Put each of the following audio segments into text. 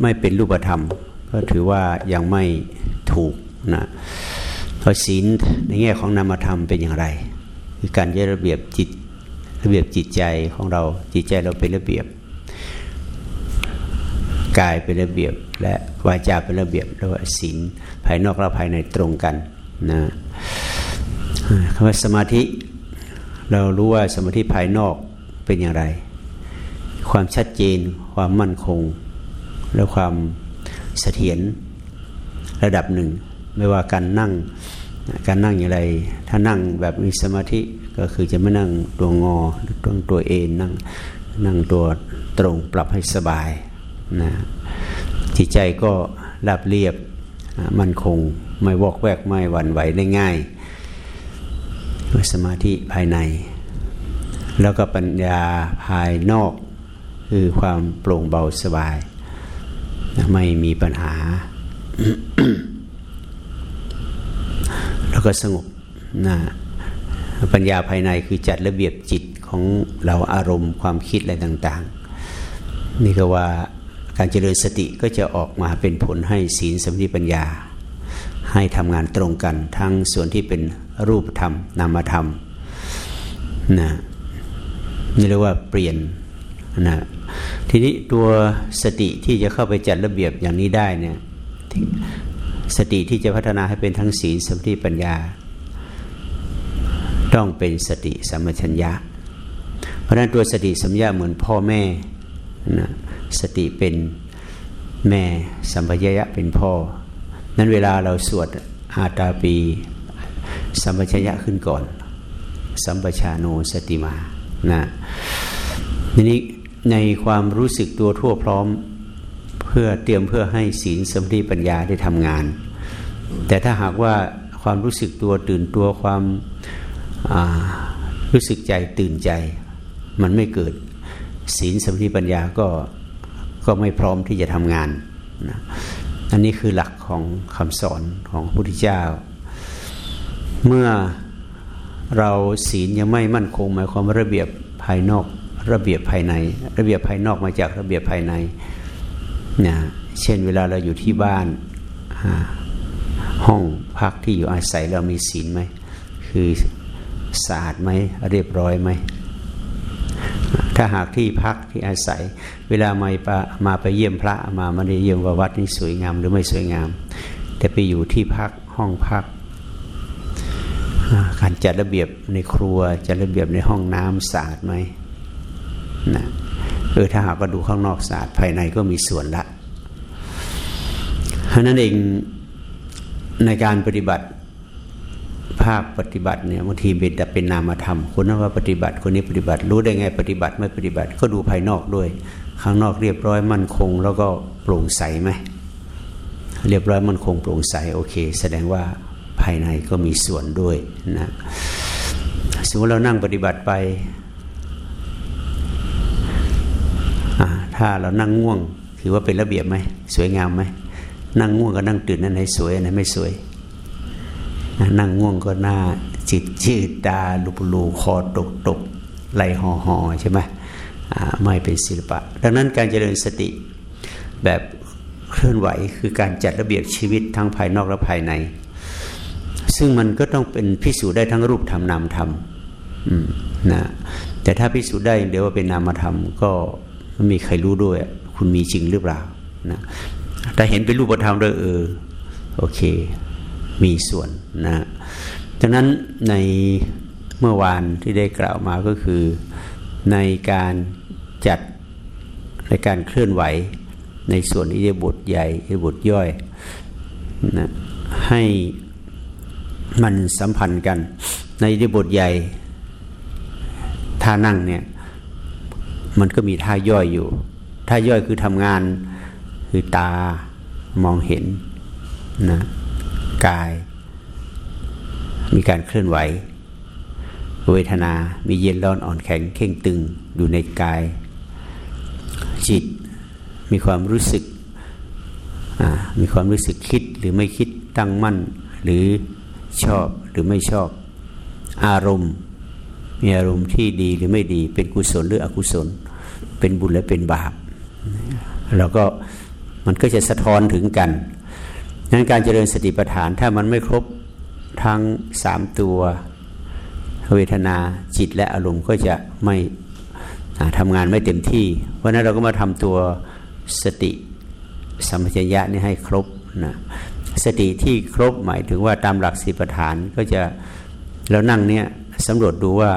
ไม่เป็นรูปธรรม ก็ถือว่ายังไม่ถูกนะเพราะศีลในแง่ของนามธรรมเป็นอย่างไร คือการยึดระเบียบจิตระเบียบจิตใจของเราจิตใจเราเป็นระเบียบกายเป็นระเบียบ และวาจาเป็นระเบียบเรียกว่าศีลภายนอกและภายในตรงกันนะคำว่าสมาธิ เรารู้ว่าสมาธิภายนอกเป็นอย่างไร ความชัดเจนความมั่นคง และความเสถียรระดับหนึ่ง ไม่ว่าการนั่งการนั่งอย่างไร ถ้านั่งแบบมีสมาธิก็คือจะไม่นั่งตัวงอตัวตัวเอ็นนั่งนั่งตัวตรงปรับให้สบายนะจิตใจก็ราบเรียบมั่นคงไม่วอกแวกไม่หวั่นไหวได้ง่ายสมาธิภายใน แล้วก็ปัญญาภายนอก คือความโปร่งเบาสบาย ไม่มีปัญหา แล้วก็สงบนะปัญญาภายในคือจัดระเบียบจิตของเราอารมณ์ความคิดอะไรต่าง ๆ นี่ก็ว่าการเจริญสติก็จะออกมาเป็นผลให้ศีลสมาธิปัญญา ให้ทำงานตรงกันทั้งส่วนที่เป็นรูปธรรมนามธรรมนะนี่เรียกว่าเปลี่ยนนะ ทีนี้ตัวสติที่จะเข้าไปจัดระเบียบอย่างนี้ได้เนี่ยสติที่จะพัฒนาให้เป็นทั้งศีลสมาธิปัญญา ต้องเป็นสติสัมปชัญญะ เพราะนั้นตัวสติสัมยาเหมือนพ่อแม่นะสติเป็นแม่สัมปชัญญะเป็นพ่อ นั้นเวลาเราสวดอาตาปีสัมปชัญญะขึ้นก่อน สัมปชาโนสติมานะทีนี้ ในความรู้สึกตัวทั่วพร้อม เพื่อเตรียมเพื่อให้ศีลสมาธิปัญญาได้ทำงาน แต่ถ้าหากว่าความรู้สึกตัวตื่นตัวความรู้สึกใจตื่นใจ มันไม่เกิดศีลสมาธิปัญญาก็ก็ไม่พร้อมที่จะทำงานนะอันนี้คือหลักของคำสอนของพระพุทธเจ้า เมื่อเราศีลยังไม่มั่นคงหมายความระเบียบภายนอก ระเบียบภายใน ระเบียบภายนอกมาจากระเบียบภายในนะเช่นเวลาเราอยู่ที่บ้านห้องพักที่อยู่อาศัยเรามีศีลไหมคือสะอาดไหมเรียบร้อยไหมถ้าหากที่พักที่อาศัย เวลามามาไปเยี่ยมพระมาไม่ได้เยี่ยมว่าวัดนี้สวยงามหรือไม่สวยงาม แต่ไปอยู่ที่พักห้องพัก การจัดระเบียบในครัวจัดระเบียบในห้องน้ำสะอาดไหม นะเออถ้าหากว่าดูข้างนอกสะอาดภายในก็มีส่วนละเพราะนั้นเองในการปฏิบัติภาคปฏิบัติเนี่ยบางทีเป็นแต่เป็นนามธรรมคนนั้นว่าปฏิบัติคนนี้ปฏิบัติ รู้ได้ไงปฏิบัติไม่ปฏิบัติ ก็ดูภายนอกด้วย ข้างนอกเรียบร้อยมั่นคง แล้วก็โปร่งใสไหมเรียบร้อยมั่นคงโปร่งใสโอเค แสดงว่าภายในก็มีส่วนด้วยนะสมมติเรานั่งปฏิบัติไป ถ้าเรานั่งง่วง ถือว่าเป็นระเบียบไหมสวยงามไหมนั่งง่วงก็นั่งตื่นนั่นไหนสวยอันไหนไม่สวยนั่งง่วงก็หน้าจิตจืดตาลุบลูคอตกตกไหลห่อห่อใช่ไหมไม่เป็นศิลปะ ดังนั้นการเจริญสติแบบเคลื่อนไหวคือการจัดระเบียบชีวิตทั้งภายนอกและภายใน ซึ่งมันก็ต้องเป็นพิสูจน์ได้ทั้งรูปธรรมนามธรรมนะแต่ถ้าพิสูจน์ได้เดี๋ยวว่าเป็นนามธรรมก็ ไม่มีใครรู้ด้วย คุณมีจริงหรือเปล่านะถ้าเห็นเป็นรูปธรรมด้วยเออโอเค มีส่วนนะดังนั้นในเมื่อวานที่ได้กล่าวมาก็คือในการจัดในการเคลื่อนไหวในส่วนอิเดบทใหญ่อิเดบทย่อยนะให้มันสัมพันธ์กัน ในอิเดบทใหญ่ท่านั่งเนี่ย มันก็มีท่าย่อยอยู่ท่าย่อยคือทำงานคือตามองเห็นนะกาย มีการเคลื่อนไหว เวทนา มีเย็นร้อนอ่อนแข็งเข่งตึงอยู่ในกาย จิตมีความรู้สึกมีความรู้สึกคิดหรือไม่คิดตั้งมั่น หรือชอบหรือไม่ชอบ อารมณ์ มีอารมณ์ที่ดีหรือไม่ดี เป็นกุศลหรืออกุศล เป็นบุญและเป็นบาปเราก็มันก็จะสะท้อนถึงกันนั้นการเจริญสติปัฏฐานถ้ามันไม่ครบทั้งสามตัวเวทนาจิตและอารมณ์ก็จะไม่ทำงานไม่เต็มที่ เพราะนั้นเราก็มาทำตัวสติสัมปชัญญะนี่ให้ครบนะสติที่ครบหมายถึงว่าตามหลักสิปฐานก็จะเรานั่งเนี่ยสำรวจดูว่า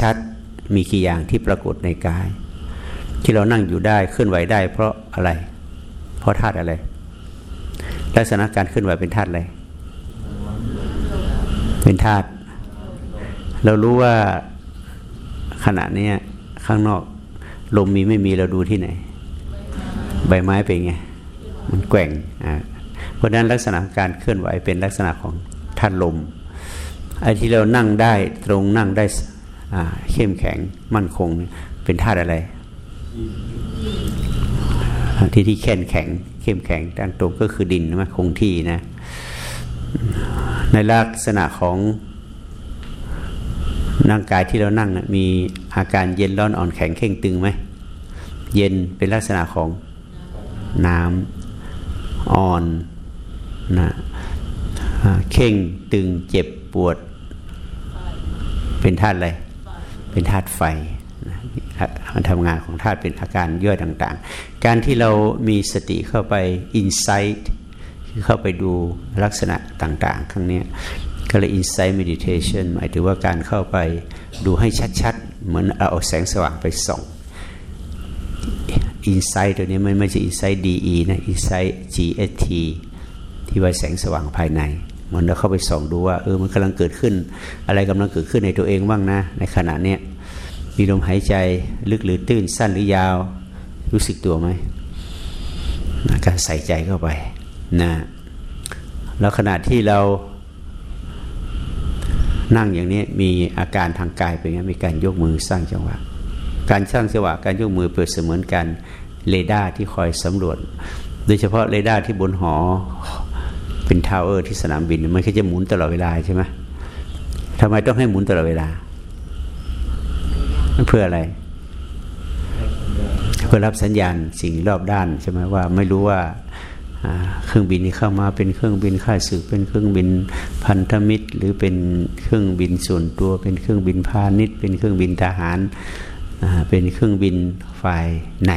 ชัดๆมีกี่อย่างที่ปรากฏในกาย ที่เรานั่งอยู่ได้เคลื่อนไหวได้เพราะอะไร เพราะธาตุอะไร ลักษณะการเคลื่อนไหวเป็นธาตุอะไร เป็นธาตุเรารู้ว่าขณะนี้ข้างนอกลมมีไม่มีเราดูที่ไหน ใบไม้เป็นไง มันแกว่งอ่าเพราะนั้นลักษณะการเคลื่อนไหวเป็นลักษณะของธาตุลมไอ้ที่เรานั่งได้ตรงนั่งได้เข้มแข็งมั่นคงเป็นธาตุอะไร ที่ที่แข็งแข็ง เข้มแข็งตั้งตรงก็คือดินนะคงที่นะ ในลักษณะของร่างกายที่เรานั่งนะมีอาการเย็นร้อนอ่อนแข็งเข่งตึงไหม เย็นเป็นลักษณะของน้ำอ่อนนะเข่งตึงเจ็บปวด เป็นธาตุอะไร เป็นธาตุไฟ มันทำงานของธาตุเป็นอาการย่อยต่างๆ การที่เรามีสติเข้าไปอินไซต์คือเข้าไปดูลักษณะต่างๆข้างนี้ก็เลย insight meditation หมายถึงว่าการเข้าไปดูให้ชัดๆ เหมือนเอาแสงสว่างไปส่อง insight ตัวนี้ไม่ไม่ใช่ insight de นะ insight gt ที่ว่าแสงสว่างภายใน เหมันเราเข้าไปส่องดูว่าเออมันกำลังเกิดขึ้น อะไรกำลังเกิดขึ้นในตัวเองบ้างนะ ในขณะเนี้ย มีลมหายใจลึกหรือตื้นสั้นหรือยาว รู้สึกตัวไหมการใส่ใจเข้าไปนะแล้วขณะที่เรานั่งอย่างนี้มีอาการทางกายเป็นไงมีการยกมือสร้างจังหวะ การสร้างจังหวะการยกมือเปิดเสมือนกันเรดาร์ที่คอยสำรวจ โดยเฉพาะเรดาร์ที่บนหอเป็น tower ที่สนามบิน มันก็จะหมุนตลอดเวลาใช่ไหมทำไมต้องให้หมุนตลอดเวลา เพื่ออะไร เพื่อรับสัญญาณสิ่งรอบด้านใช่ไหมว่าไม่รู้ว่าเครื่องบินที่เข้ามาเป็นเครื่องบินค่ายศึกเป็นเครื่องบินพันธมิตร หรือเป็นเครื่องบินส่วนตัว เป็นเครื่องบินพาณิชย์ เป็นเครื่องบินทหารเป็นเครื่องบินฝ่ายไหน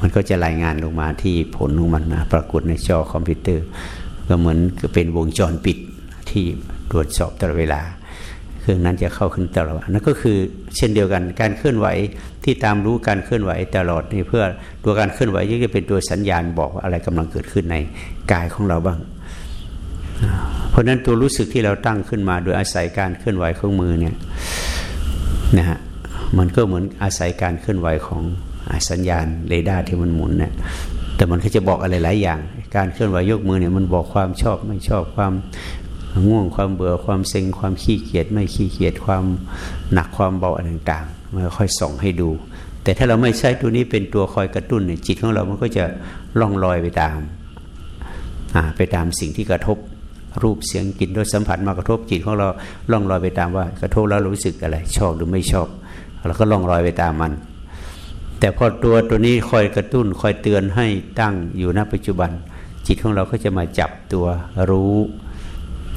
มันก็จะรายงานลงมาที่ผลของมันนะปรากฏในจอคอมพิวเตอร์ ก็เหมือนเป็นวงจรปิดที่ตรวจสอบตลอดเวลา เครื่องนั้นจะเข้าขึ้นตลอดนั่นก็คือเช่นเดียวกันการเคลื่อนไหวที่ตามรู้การเคลื่อนไหวตลอดนี่เพื่อตัวการเคลื่อนไหวจะเป็นตัวสัญญาณบอกว่าอะไรกำลังเกิดขึ้นในกายของเราบ้าง เพราะนั้นตัวรู้สึกที่เราตั้งขึ้นมา โดยอาศัยการเคลื่อนไหวของมือเนี่ยนะฮะมันก็เหมือนอาศัยการเคลื่อนไหวของสัญญาณเรดาร์ที่มันหมุนเนี่ยแต่มันก็จะบอกอะไรหลายอย่าง การเคลื่อนไหวยกมือเนี่ยมันบอกความชอบไม่ชอบความ ง่วงความเบื่อความเซ็งความขี้เกียจไม่ขี้เกียจความหนักความเบาอะไรต่างๆมันค่อยส่องให้ดู แต่ถ้าเราไม่ใช้ตัวนี้เป็นตัวคอยกระตุ้นเนี่ยจิตของเรามันก็จะล่องลอยไปตามไปตามสิ่งที่กระทบรูปเสียงกลิ่นรสสัมผัสมากระทบจิตของเราล่องลอยไปตามว่า กระทบแล้วรู้สึกอะไร ชอบหรือไม่ชอบเราก็ล่องลอยไปตามมัน แต่พอตัวตัวนี้คอยกระตุ้น คอยเตือนให้ตั้งอยู่ณปัจจุบัน จิตของเราก็จะมาจับตัวรู้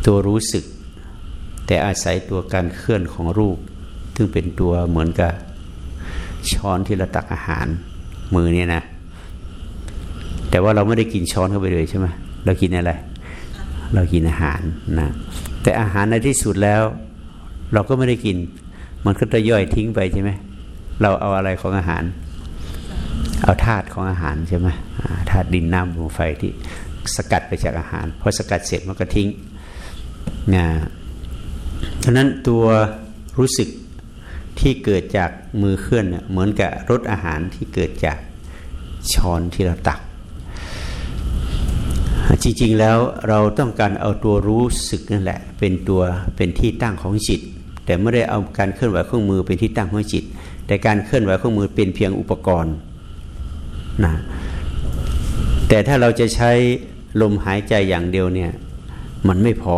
ตัวรู้สึก แต่อาศัยตัวการเคลื่อนของรูป ซึ่งเป็นตัวเหมือนกับช้อนที่เราตักอาหารมือเนี่ยนะ แต่ว่าเราไม่ได้กินช้อนเข้าไปเลยใช่ไหมเรากินอะไร เรากินอาหารนะแต่อาหารในที่สุดแล้ว เราก็ไม่ได้กิน มันก็จะย่อยทิ้งไปใช่ไหมเราเอาอะไรของอาหาร เอาธาตุของอาหารใช่ไหมธาตุดินน้ำลมไฟที่สกัดไปจากอาหารพอสกัดเสร็จมันก็ทิ้ง นะฉะนั้นตัวรู้สึกที่เกิดจากมือเคลื่อนเหมือนกับรสอาหารที่เกิดจากช้อนที่เราตัก จริงๆแล้วเราต้องการเอาตัวรู้สึกนั่นแหละ เป็นตัวเป็นที่ตั้งของจิต แต่ไม่ได้เอาการเคลื่อนไหวเครื่องมือเป็นที่ตั้งของจิต แต่การเคลื่อนไหวเครื่องมือเป็นเพียงอุปกรณ์นะแต่ถ้าเราจะใช้ลมหายใจอย่างเดียวเนี่ยมันไม่พอ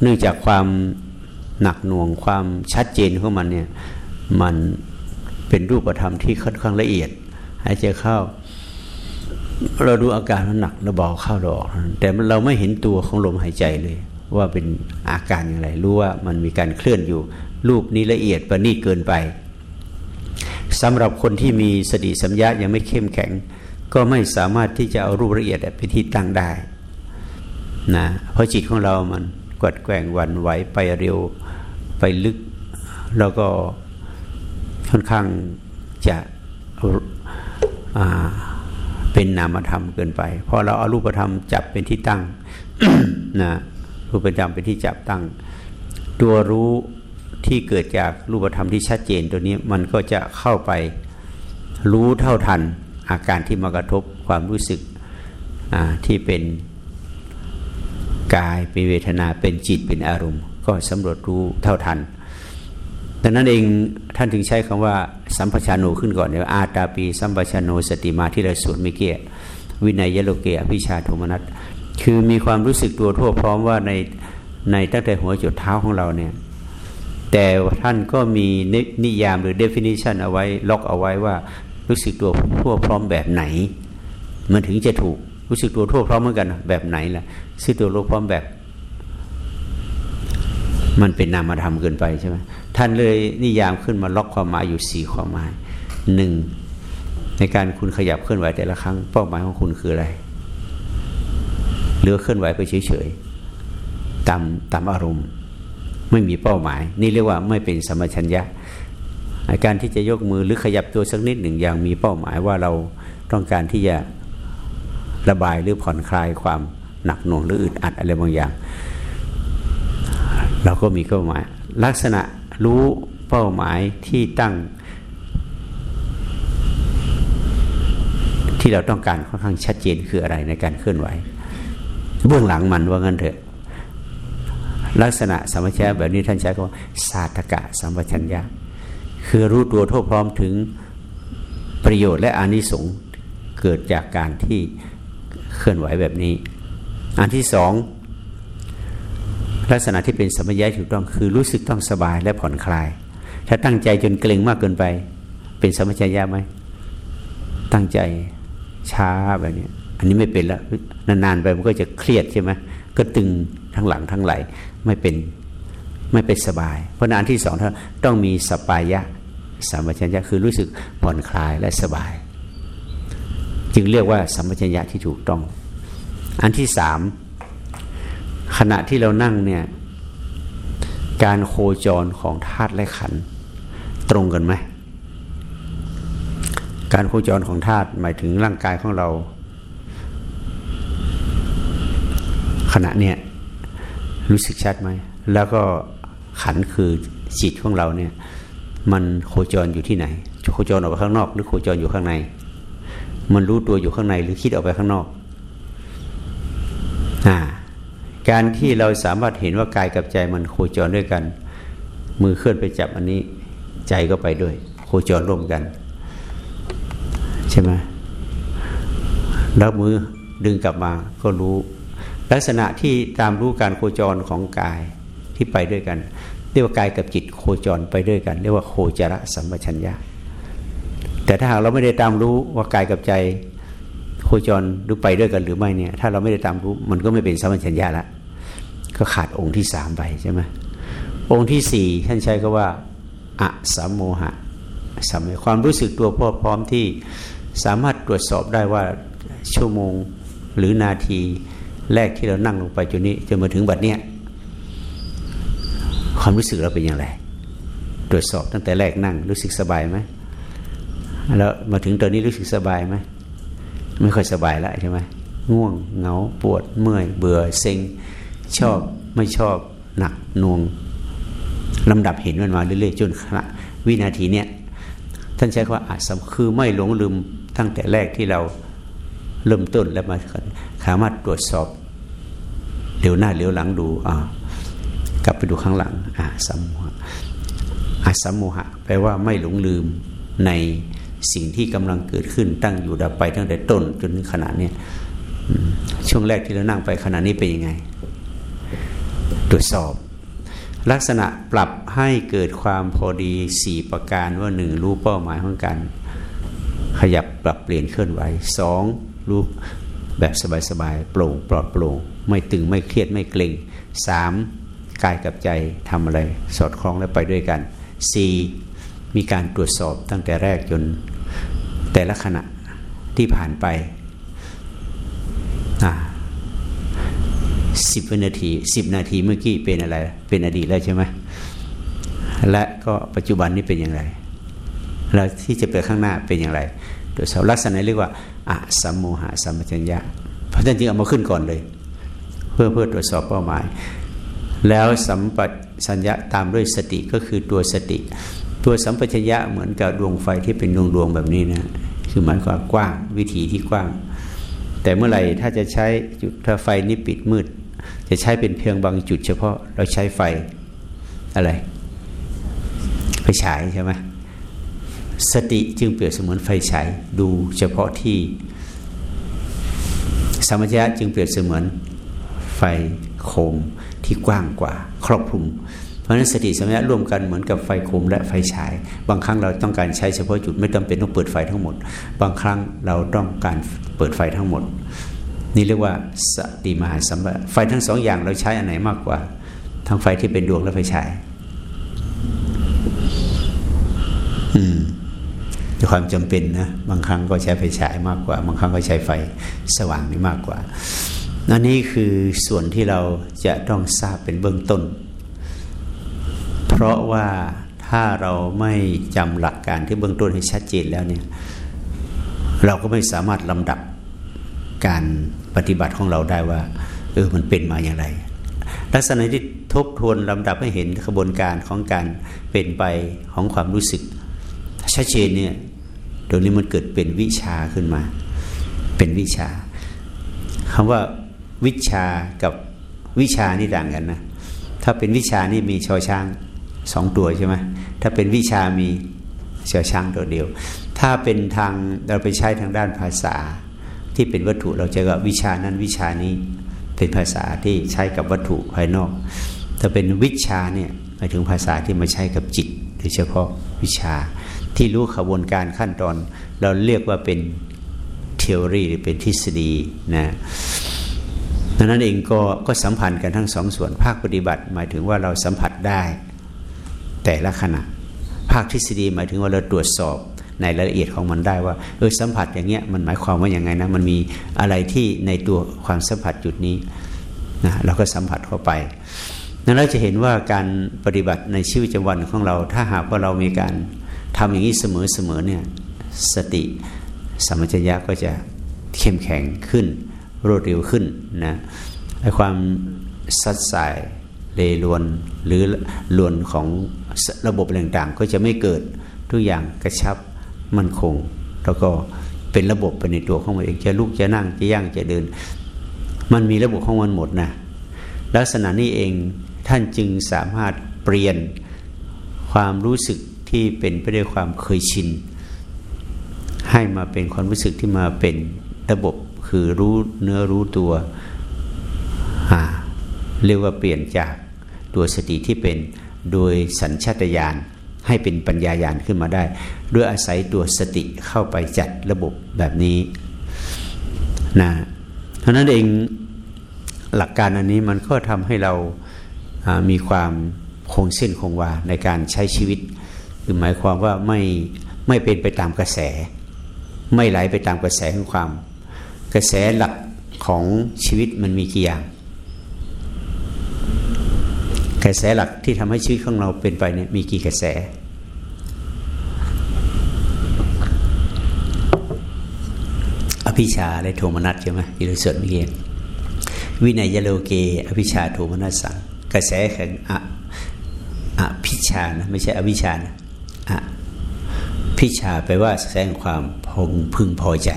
เนื่องจากความหนักหน่วงความชัดเจนของมันเนี่ยมันเป็นรูปธรรมที่ค่อนข้างละเอียดหายใจเข้า เราดูอาการมันหนักเราเบาเข้าดอกแต่เราไม่เห็นตัวของลมหายใจเลย ว่าเป็นอาการอย่างไร รู้ว่ามันมีการเคลื่อนอยู่ รูปนี้ละเอียดประณีตเกินไปสำหรับคนที่มีสติสัมยายังไม่เข้มแข็ง ก็ไม่สามารถที่จะเอารูปละเอียดไปที่ตั้งได้นะเพราะจิตของเรามัน กัดแกว่งวันไหวไปเร็วไปลึก แล้วก็ค่อนข้างจะเป็นนามธรรมเกินไปพอเราเอารูปธรรมจับเป็นที่ตั้งนะรูปธรรมเป็นที่จับตั้ง ตัวรู้ที่เกิดจากรูปธรรมที่ชัดเจนตัวนี้มันก็จะเข้าไปรู้เท่าทันอาการที่มากระทบความรู้สึกที่เป็น กายเป็นเวทนาเป็นจิตเป็นอารมณ์ ก็สำรวจรู้เท่าทันดังนั้นเองท่านถึงใช้คำว่าสัมปชานโนขึ้นก่อนเดี๋ยวอาตาปีสัมปชานโนสติมาที่เราสวดเมื่อกี้วินัยยโลเกอภิชาโทมนัสคือมีความรู้สึกตัวทั่วพร้อมว่าในในตั้งแต่หัวจุดเท้าของเราเนี่ยแต่ท่านก็มีนิยามหรือ definition เอาไว้ล็อกเอาไว้ว่ารู้สึกตัวทั่วพร้อมแบบไหน มันถึงจะถูกรู้สึกตัวทั่วพร้อมเหมือนกันแบบไหนล่ะ ซึ่งตัวรู้พร้อมแบบ มันเป็นนามธรรมเกินไปใช่ไหมท่านเลยนิยามขึ้นมาล็อกความหมายอยู่สี่ความหมายหนึ่งในการคุณขยับเคลื่อนไหวแต่ละครั้งเป้าหมายของคุณคืออะไรเหรือเคลื่อนไหวไปเฉยๆตามตามอารมณ์ ไม่มีเป้าหมาย นี่เรียกว่าไม่เป็นสมชัญญะการที่จะยกมือหรือขยับตัวสักนิดหนึ่งอย่างมีเป้าหมายว่าเราต้องการที่จะระบายหรือผ่อนคลายความ หนักหน่วงหรืออึดอัดอะไรบางอย่าง เราก็มีเป้าหมาย ลักษณะรู้เป้าหมายที่ตั้ง ที่เราต้องการค่อนข้างชัดเจนคืออะไรในการเคลื่อนไหว เบื้องหลังมันว่างั้นเถอะ ลักษณะสัมปชัญญะแบบนี้ท่านใช้คำว่าสาธกะสัมปชัญญะคือรู้ตัวทั่วพร้อมถึงประโยชน์และอานิสงส์เกิดจากการที่เคลื่อนไหวแบบนี้ อันที่สองลักษณะที่เป็นสมปชัญญะถูกต้องคือรู้สึกต้องสบายและผ่อนคลาย ถ้าตั้งใจจนเกร็งมากเกินไป เป็นสมปชัญญะไหมตั้งใจช้าแบบนี้อันนี้ไม่เป็นแล้วนานๆไปมันก็จะเครียดใช่ไหมก็ตึงทั้งหลังทั้งไหลไม่เป็นไม่เป็นสบาย เพราะนานที่สองท่านต้องมีสปายะสัมปชัญญะคือรู้สึกผ่อนคลายและสบาย จึงเรียกว่าสัมปชัญญะที่ถูกต้อง อันที่สามขณะที่เรานั่งเนี่ย การโคจรของธาตุและขันตรงกันไหม การโคจรของธาตุหมายถึงร่างกายของเรา ขณะเนี้ยรู้สึกชัดไหม แล้วก็ขันคือจิตของเราเนี่ย มันโคจรอยู่ที่ไหนโคจรออกไปข้างนอก หรือโคจรอยู่ข้างใน มันรู้ตัวอยู่ข้างในหรือคิดออกไปข้างนอก การที่เราสามารถเห็นว่ากายกับใจมันโคจรด้วยกัน มือเคลื่อนไปจับอันนี้ใจก็ไปด้วย โคจรร่วมกัน ใช่ไหมแล้วมือดึงกลับมาก็รู้ ลักษณะที่ตามรู้การโคจรของกายที่ไปด้วยกัน เรียกว่ากายกับจิตโคจรไปด้วยกัน เรียกว่าโคจรสัมปชัญญะแต่ถ้าหากเราไม่ได้ตามรู้ว่ากายกับใจ คจรหรือไปด้วยกันหรือไม่เนี่ย ถ้าเราไม่ได้ตามรู้มันก็ไม่เป็นสัมปชัญญะละก็ขาดองค์ที่สามไปใช่ไหมองค์ที่สี่ท่านใช้ก็ว่าอะสัมโมหะสมัยความรู้สึกตัวพอพร้อมที่สามารถตรวจสอบได้ว่าชั่วโมงหรือนาทีแรกที่เรานั่งลงไปจุดนี้จนมาถึงบัดเนี้ยความรู้สึกเราเป็นอย่างไร ตรวจสอบตั้งแต่แรกนั่งรู้สึกสบายไหมแล้วมาถึงตอนนี้รู้สึกสบายไหม ไม่ค่อยสบายแล้วใช่ไหมง่วงเหงาปวดเมื่อย เบื่อเซ็งชอบไม่ชอบหนักน่วงลำดับเห็นมันมาเรื่อยๆจนขณะวินาทีเนี้ยท่านใช้คำว่าอาสมคือไม่หลงลืมตั้งแต่แรกที่เราเริ่มต้นแล้วมาสามารถตรวจสอบเดี๋ยวหน้าเดี๋ยวหลังดูอ่ากลับไปดูข้างหลังอาสัมโมหะอาสัมโมหะแปลว่าไม่หลงลืมใน สิ่งที่กำลังเกิดขึ้นตั้งอยู่ดับไปตั้งแต่ต้นจนถึงขณะนี้ช่วงแรกที่เรานั่งไปขณะนี้เป็นยังไง ตรวจสอบ ลักษณะปรับให้เกิดความพอดีสี่ประการว่าหนึ่งรู้เป้าหมายของการขยับปรับเปลี่ยนเคลื่อนไหวสองรู้แบบสบายๆโปร่งปลอดโปร่งไม่ตึงไม่เครียดไม่เกร็งสามกายกับใจทำอะไร สอดคล้องและไปด้วยกันสี่มีการตรวจสอบตั้งแต่แรกจน แต่ละขณะที่ผ่านไปสิบนาทีสิบนาทีเมื่อกี้เป็นอะไร เป็นอดีตแล้วใช่ไหมและก็ปัจจุบันนี้เป็นอย่างไร แล้วที่จะไปข้างหน้าเป็นอย่างไรโดยสาวลักษณะเรียกว่าอะสัมโมหะสัมปชัญญะเพราะฉะนั้นจึงเอามาขึ้นก่อนเลย เพื่อเพื่อตรวจสอบเป้าหมาย แล้วสัมปชัญญะตามด้วยสติก็คือตัวสติ ตัวสัมปชัญญะเหมือนกับดวงไฟที่เป็นดวงดวงแบบนี้นะคือหมายความกว้างวิถีที่กว้าง แต่เมื่อไหร่ถ้าจะใช้ถ้าไฟนี้ปิดมืด จะใช้เป็นเพียงบางจุดเฉพาะเราใช้ไฟอะไรไฟฉายใช่ไหมสติจึงเปรียบเสมือนไฟฉายดูเฉพาะที่สมัญญะจึงเปรียบเสมือนไฟโคมที่กว้างกว่า ครอบคลุม ราะฉะนั้นสติสมัญญะร่วมกันเหมือนกับไฟโคมและไฟฉาย บางครั้งเราต้องการใช้เฉพาะจุดไม่จำเป็นต้องเปิดไฟทั้งหมด บางครั้งเราต้องการเปิดไฟทั้งหมด นี่เรียกว่าสติมหาสัมปไฟทั้งสองอย่างเราใช้อันไหนมากกว่า ทั้งไฟที่เป็นดวงและไฟฉาย อืมด้วยความจำเป็นนะบางครั้งก็ใช้ไฟฉายมากกว่า บางครั้งก็ใช้ไฟสว่างนี่มากกว่านั่นนี่คือส่วนที่เราจะต้องทราบเป็นเบื้องต้น ราะว่าถ้าเราไม่จำหลักการที่เบื้องต้นให้ชัดเจนแล้วเนี่ยเราก็ไม่สามารถลำดับการปฏิบัติของเราได้ว่าเออมันเป็นมาอย่างไร ลักษณะที่ทบทวนลำดับให้เห็นกระบวนการของการเป็นไปของความรู้สึกชัดเจนเนี่ยตรงนี้มันเกิดเป็นวิชาขึ้นมา เป็นวิชาคำว่าวิชากับวิชานี่ต่างกันนะถ้าเป็นวิชานี่มีชอช้าง สองตัวใช่ไหมถ้าเป็นวิชามีชอช้างตัวเดียว ถ้าเป็นทางเราไปใช้ทางด้านภาษา ที่เป็นวัตถุเราจะว่าวิชานั้นวิชานี้เป็นภาษาที่ใช้กับวัตถุภายนอก ถ้าเป็นวิชาเนี่ยหมายถึงภาษาที่มาใช้กับจิต โดยเฉพาะวิชาที่รู้ขบวนการขั้นตอน เราเรียกว่าเป็นเทอรีหรือเป็นทฤษฎีนะนั้นเองก็ก็สัมพันธ์กันทั้งสองส่วนภาคปฏิบัติ หมายถึงว่าเราสัมผัสได้ แต่ละขณะ ภาคทฤษฎีหมายถึงว่าเราตรวจสอบในรายละเอียดของมันได้ว่าเออสัมผัสอย่างเงี้ยมันหมายความว่าอย่างไงนะมันมีอะไรที่ในตัวความสัมผัสจุดนี้นะเราก็สัมผัสเข้าไปนั้นเราจะเห็นว่าการปฏิบัติในชีวิตประจำวันของเรา ถ้าหากว่าเรามีการทำอย่างนี้เสมอๆเนี่ยสติสัมปชัญญะก็จะเข้มแข็งขึ้น รวดเร็วขึ้นนะไอความสัดสายเลรวนหรือลวนของ ระบบต่างๆ ก็จะไม่เกิดทุกอย่างกระชับมั่นคง แล้วก็เป็นระบบไปในตัวของมันเองจะลุกจะนั่งจะย่างจะเดิน มันมีระบบของมันหมดนะลักษณะนี้เองท่านจึงสามารถเปลี่ยนความรู้สึกที่เป็นไปด้วยความเคยชิน ให้มาเป็นความรู้สึกที่มาเป็นระบบคือรู้เนื้อรู้ตัวเรียกว่าเปลี่ยนจากตัวสติที่เป็น โดยสัญชาตญาณให้เป็นปัญญาญาณขึ้นมาได้ ด้วยอาศัยตัวสติเข้าไปจัดระบบแบบนี้นะเพราะนั้นเองหลักการอันนี้มันก็ทำให้เรามีความคงเส้นคงวาในการใช้ชีวิต คือหมายความว่าไม่ไม่เป็นไปตามกระแส ไม่ไหลไปตามกระแสของความ กระแสหลักของชีวิตมันมีกี่อย่าง กระแสหลักที่ทำให้ชีวิตของเราเป็นไปเนี่ยมีกี่กระแส อภิชาและโทมนัสใช่ไหมที่เราสวดเมื่อกี้วินัยโลเก อภิชาโทมนัสสังกระแสแห่งออภิชานะไม่ใช่อวิชานะพิชาไปว่าแสดงความพงพึงพอใจ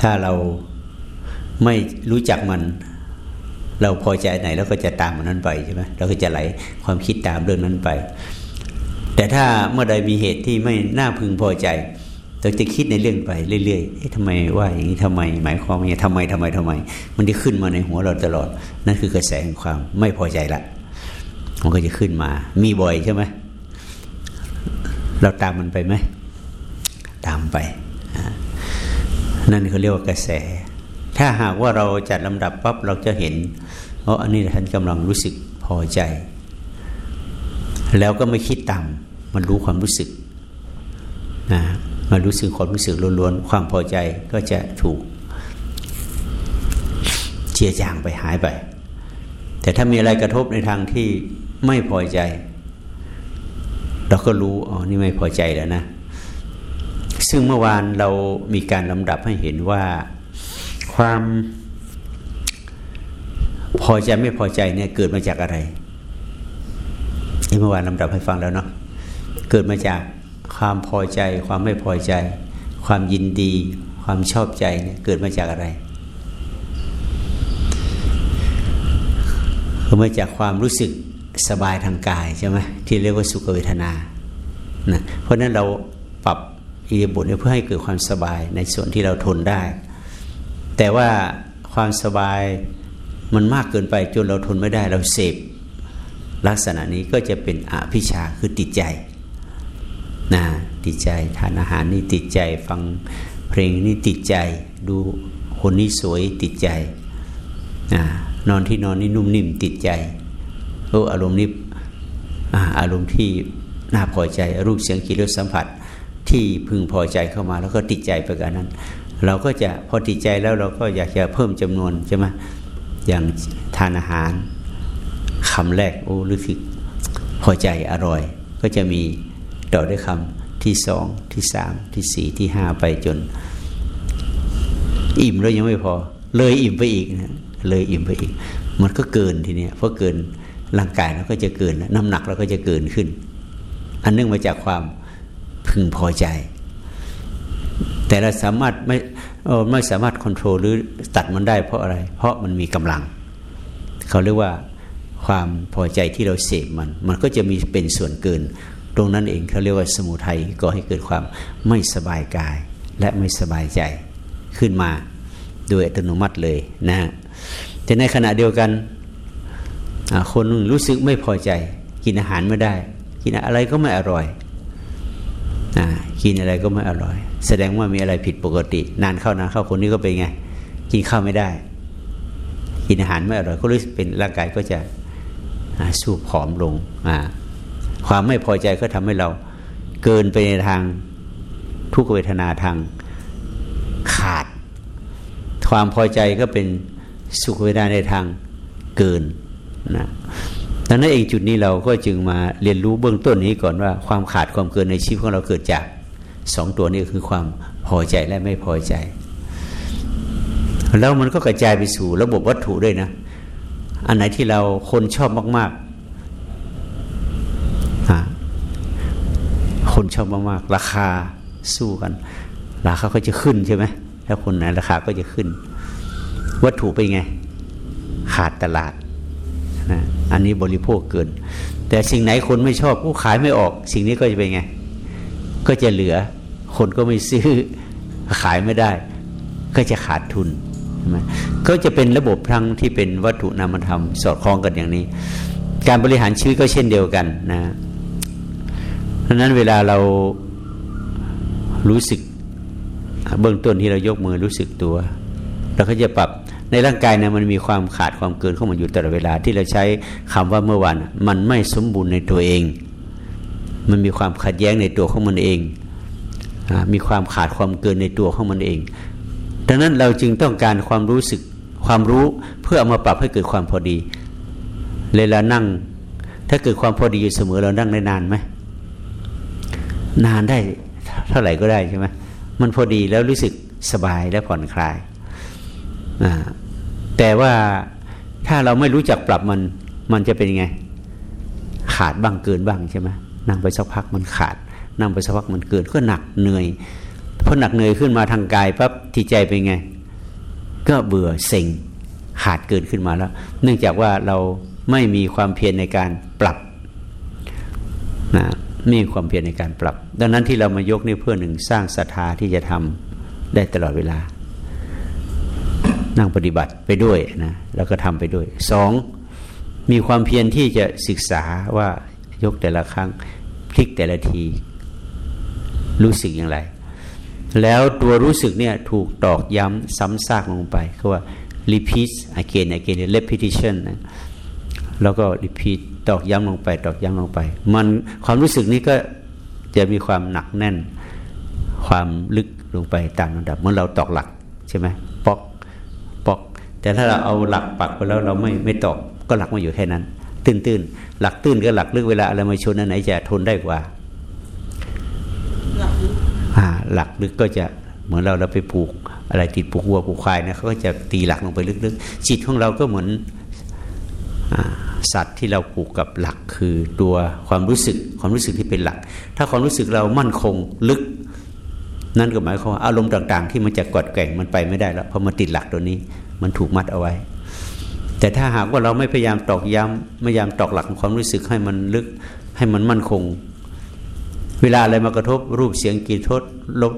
ถ้าเราไม่รู้จักมัน เราพอใจไหนเราก็จะตามมันนั้นไปใช่ไหมเราก็จะไหลความคิดตามเรื่องนั้นไป แต่ถ้าเมื่อใดมีเหตุที่ไม่น่าพึงพอใจเราจะคิดในเรื่องไปเรื่อยๆเอ๊ะทำไมว่าอย่างนี้ทำไม หมายความว่าทำไมทำไมทำไม มันจะขึ้นมาในหัวเราตลอด นั่นคือกระแสแห่งความไม่พอใจละมันก็จะขึ้นมา มีบ่อยใช่ไหมเราตามมันไปไหมตามไป นั่นเขาเรียกว่ากระแส ถ้าหากว่าเราจัดลำดับปั๊บเราจะเห็น ราะอันนี้ท่านกำลังรู้สึกพอใจ แล้วก็ไม่คิดตามมันรู้ความรู้สึกนะมารู้สึกความรู้สึกล้วนๆความพอใจก็จะถูกเจียจางไปหายไป แต่ถ้ามีอะไรกระทบในทางที่ไม่พอใจ เราก็รู้อ๋อนี่ไม่พอใจแล้วนะซึ่งเมื่อวานเรามีการลำดับให้เห็นว่าความ พอใจไม่พอใจเนี่ยเกิดมาจากอะไรที่เมื่อวานลำดับให้ฟังแล้วเนาะเกิดมาจากความพอใจ ความไม่พอใจ ความยินดี ความชอบใจเนี่ยเกิดมาจากอะไรเก็มาจากความรู้สึกสบายทางกายใช่ไหมที่เรียกว่าสุขเวทนานะเพราะนั้นเราปรับอิริยาบถเพื่อให้เกิดความสบายในส่วนที่เราทนได้ แต่ว่าความสบาย มันมากเกินไปจนเราทนไม่ได้เราเสพลักษณะนี้ก็จะเป็นอภิชาคือติดใจนะติดใจทานอาหารนี่ติดใจ ฟังเพลงนี่ติดใจ ดูคนนี้สวยติดใจนะนอนที่นอนนี่นุ่มนิ่มติดใจโอ้อารมณ์นี้อารมณ์ที่น่าพอใจ รูปเสียงกลิ่นรสสัมผัสที่พึงพอใจเข้ามาแล้วก็ติดใจไปกันนั้น เราก็จะพอติดใจแล้วเราก็อยากจะเพิ่มจำนวนใช่ไหม อย่างทานอาหารคำแรกโอ้รู้สึกพอใจอร่อย ก็จะมีต่อด้วยคำที่สองที่สามที่สี่ที่ห้าไปจน อิ่มแล้วยังไม่พอ เลยอิ่มไปอีกนะเลยอิ่มไปอีก มันก็เกินทีเนี้ยเพราะเกินร่างกายเราก็จะเกินน้ำหนักเราก็จะเกินขึ้น อันนึงมาจากความพึงพอใจ แต่เราสามารถไม่ ไม่สามารถควบคุมหรือตัดมันได้เพราะอะไร เพราะมันมีกำลัง เขาเรียกว่าความพอใจที่เราเสพมัน มันก็จะมีเป็นส่วนเกิน ตรงนั้นเองเขาเรียกว่าสมุทัยก็ให้เกิดความไม่สบายกายและไม่สบายใจขึ้นมาโดยอัตโนมัติเลยนะฮะแต่ในขณะเดียวกันคนนึงรู้สึกไม่พอใจ กินอาหารไม่ได้ กินอะไรก็ไม่อร่อยกินอะไรก็ไม่อร่อย แสดงว่ามีอะไรผิดปกติ นานเข้านานเข้าคนนี้ก็เป็นไง กินข้าวไม่ได้ กินอาหารไม่อร่อยก็รู้สึกเป็นร่างกายก็จะสู้ผอมลงความไม่พอใจก็ทำให้เราเกินไปในทางทุกเวทนาทางขาด ความพอใจก็เป็นสุขเวทนาในทางเกินนะดังนั้นเองจุดนี้เราก็จึงมาเรียนรู้เบื้องต้นนี้ก่อนว่าความขาดความเกินในชีวิตของเราเกิดจาก สองตัวนี้คือความพอใจและไม่พอใจ แล้วมันก็กระจายไปสู่ระบบวัตถุด้วยนะ อันไหนที่เราคนชอบมากๆคนชอบมากๆ ราคาสู้กัน ราคาก็จะขึ้นใช่ไหมถ้าคนไหนราคาก็จะขึ้น วัตถุเป็นไง ขาดตลาดนะอันนี้บริโภคเกิน แต่สิ่งไหนคนไม่ชอบผู้ขายไม่ออก สิ่งนี้ก็จะเป็นไง ก็จะเหลือ คนก็ไม่ซื้อขายไม่ได้ ก็จะขาดทุนใช่ไหมก็จะเป็นระบบทั้งที่เป็นวัตถุนามธรรม สอดคล้องกันอย่างนี้ การบริหารชีวิตก็เช่นเดียวกันนะดังนั้นเวลาเรารู้สึกเบื้องต้นที่เรายกมือรู้สึกตัวเราก็จะปรับในร่างกายเนี่ยมันมีความขาดความเกินเข้ามาอยู่ตลอดเวลาที่เราใช้คำว่าเมื่อวานมันไม่สมบูรณ์ในตัวเอง มันมีความขัดแย้งในตัวของมันเอง มีความขาดความเกินในตัวของมันเอง ดังนั้นเราจึงต้องการความรู้สึกความรู้เพื่อเอามาปรับให้เกิดความพอดีเวลานั่ง ถ้าเกิดความพอดีอยู่เสมอเรานั่งได้นานไหมนานได้เท่าไหร่ก็ได้ใช่ไหมมันพอดีแล้วรู้สึกสบายและผ่อนคลาย แต่ว่าถ้าเราไม่รู้จักปรับมันมันจะเป็นยังไง ขาดบ้างเกินบ้างใช่ไหมนั่งไปสักพักมันขาด นั่งไปสักพักมันเกินก็หนักเหนื่อยพอหนักเหนื่อยขึ้นมาทางกายปั๊บที่ใจเป็นไง ก็เบื่อเซ็งขาดเกินขึ้นมาแล้ว เนื่องจากว่าเราไม่มีความเพียรในการปรับนะไม่มีความเพียรในการปรับ ดังนั้นที่เรามายกนี่เพื่อหนึ่งสร้างศรัทธาที่จะทำได้ตลอดเวลา นั่งปฏิบัติไปด้วยนะแล้วก็ทำไปด้วยสองมีความเพียรที่จะศึกษาว่ายกแต่ละครั้งพลิกแต่ละที รู้สึกอย่างไร แล้วตัวรู้สึกเนี่ยถูกตอกย้ำซ้ำซากลงไปคือว่า repeat again again repetition นะแล้วก็ repeat ตอกย้ำลงไป ตอกย้ำลงไป มันความรู้สึกนี้ก็จะมีความหนักแน่น ความลึกลงไปตามลำดับเมื่อเราตอกหลักใช่ไหมปอกปอก แต่ถ้าเราเอาหลักปักไปแล้วเราไม่ไม่ตอกก็หลักมาอยู่แค่นั้น ตื้นตื้นหลักตื้นก็หลักลึกเวลาอะไรมาชนนั้นไหนจะทนได้กว่า หลักลึกก็จะเหมือนเราเราไปปลูกอะไรติดปลูกวัวปลูกควายนะเขาก็จะตีหลักลงไปลึกๆจิตของเราก็เหมือนอสัตว์ที่เราผูกกับหลักคือตัวความรู้สึกความรู้สึกที่เป็นหลัก ถ้าความรู้สึกเรามั่นคงลึก นั่นก็หมายความว่าอารมณ์ต่าง ๆ ที่มันจะกดแก่งมันไปไม่ได้แล้วเพราะมันติดหลักตัวนี้มันถูกมัดเอาไว้ แต่ถ้าหากว่าเราไม่พยายามตอกย้ำไม่พยายามตอกหลักของความรู้สึกให้มันลึกให้มันมั่นคง เวลาอะไรมากระทบรูปเสียงกลิ่นทดลบ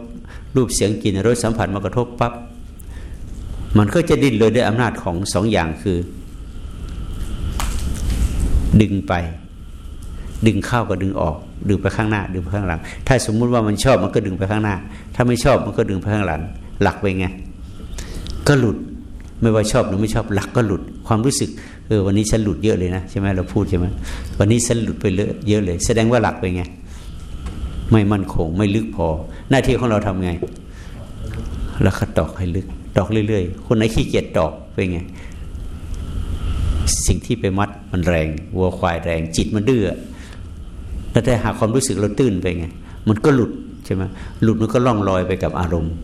รูปเสียงกลิ่นรสสัมผัสมากระทบปั๊บมันก็จะดิ้นเลยด้วยอำนาจของสองอย่างคือ ดึงไป ดึงเข้าก็ดึงออก ดึงไปข้างหน้า ดึงไปข้างหลัง ถ้าสมมุติว่ามันชอบมันก็ดึงไปข้างหน้า ถ้าไม่ชอบมันก็ดึงไปข้างหลัง หลักไปไงก็หลุดไม่ว่าชอบหรือไม่ชอบหลักก็หลุด ความรู้สึกเออวันนี้ฉันหลุดเยอะเลยนะใช่ไหมเราพูดใช่ไหมวันนี้ฉันหลุดไปเยอะเลย แสดงว่าหลักไปไง ไม่มั่นคง ไม่ลึกพอ หน้าที่ของเราทำไงแล้วก็ตอกให้ลึก ตอกเรื่อยๆ คนไหนขี้เกียจตอกเป็นไง สิ่งที่ไปมัดมันแรงวัวควายแรง จิตมันดื้อแล้วถ้าหาความรู้สึกเราตื้นไปไง มันก็หลุดใช่ไหมหลุดมันก็ล่องลอยไปกับอารมณ์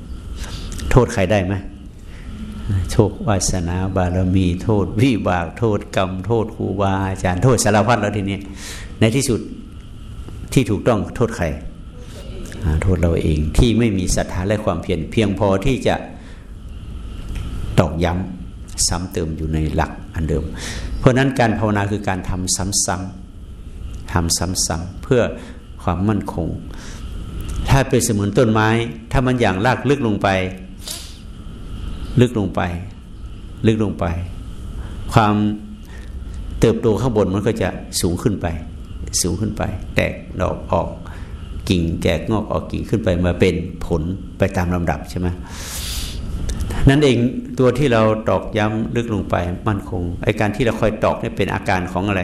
โทษใครได้ไหมโทษวาสนาบารมี โทษวิบากโทษกรรม โทษครูบาอาจารย์โทษสารพัดแล้วทีนี้ในที่สุดที่ถูกต้องโทษใคร โทษเราเองที่ไม่มีศรัทธาและความเพียรเพียงพอที่จะตอกย้ำซ้ำเติมอยู่ในหลักอันเดิม เพราะนั้นการภาวนาคือการทำซ้ำๆทำซ้ำๆเพื่อความมั่นคง ถ้าเป็นเสมือนต้นไม้ ถ้ามันอย่างลากลึกลงไป ลึกลงไป ลึกลงไป ความเติบโตข้างบนมันก็จะสูงขึ้นไป สูงขึ้นไป แตกดอกออก กิ่งแตกงอกออกกิ่งขึ้นไปมาเป็นผลไปตามลำดับใช่ไหมนั่นเองตัวที่เราตอกย้ำลึกลงไปมั่นคงไอการที่เราคอยตอกนี่เป็นอาการของอะไร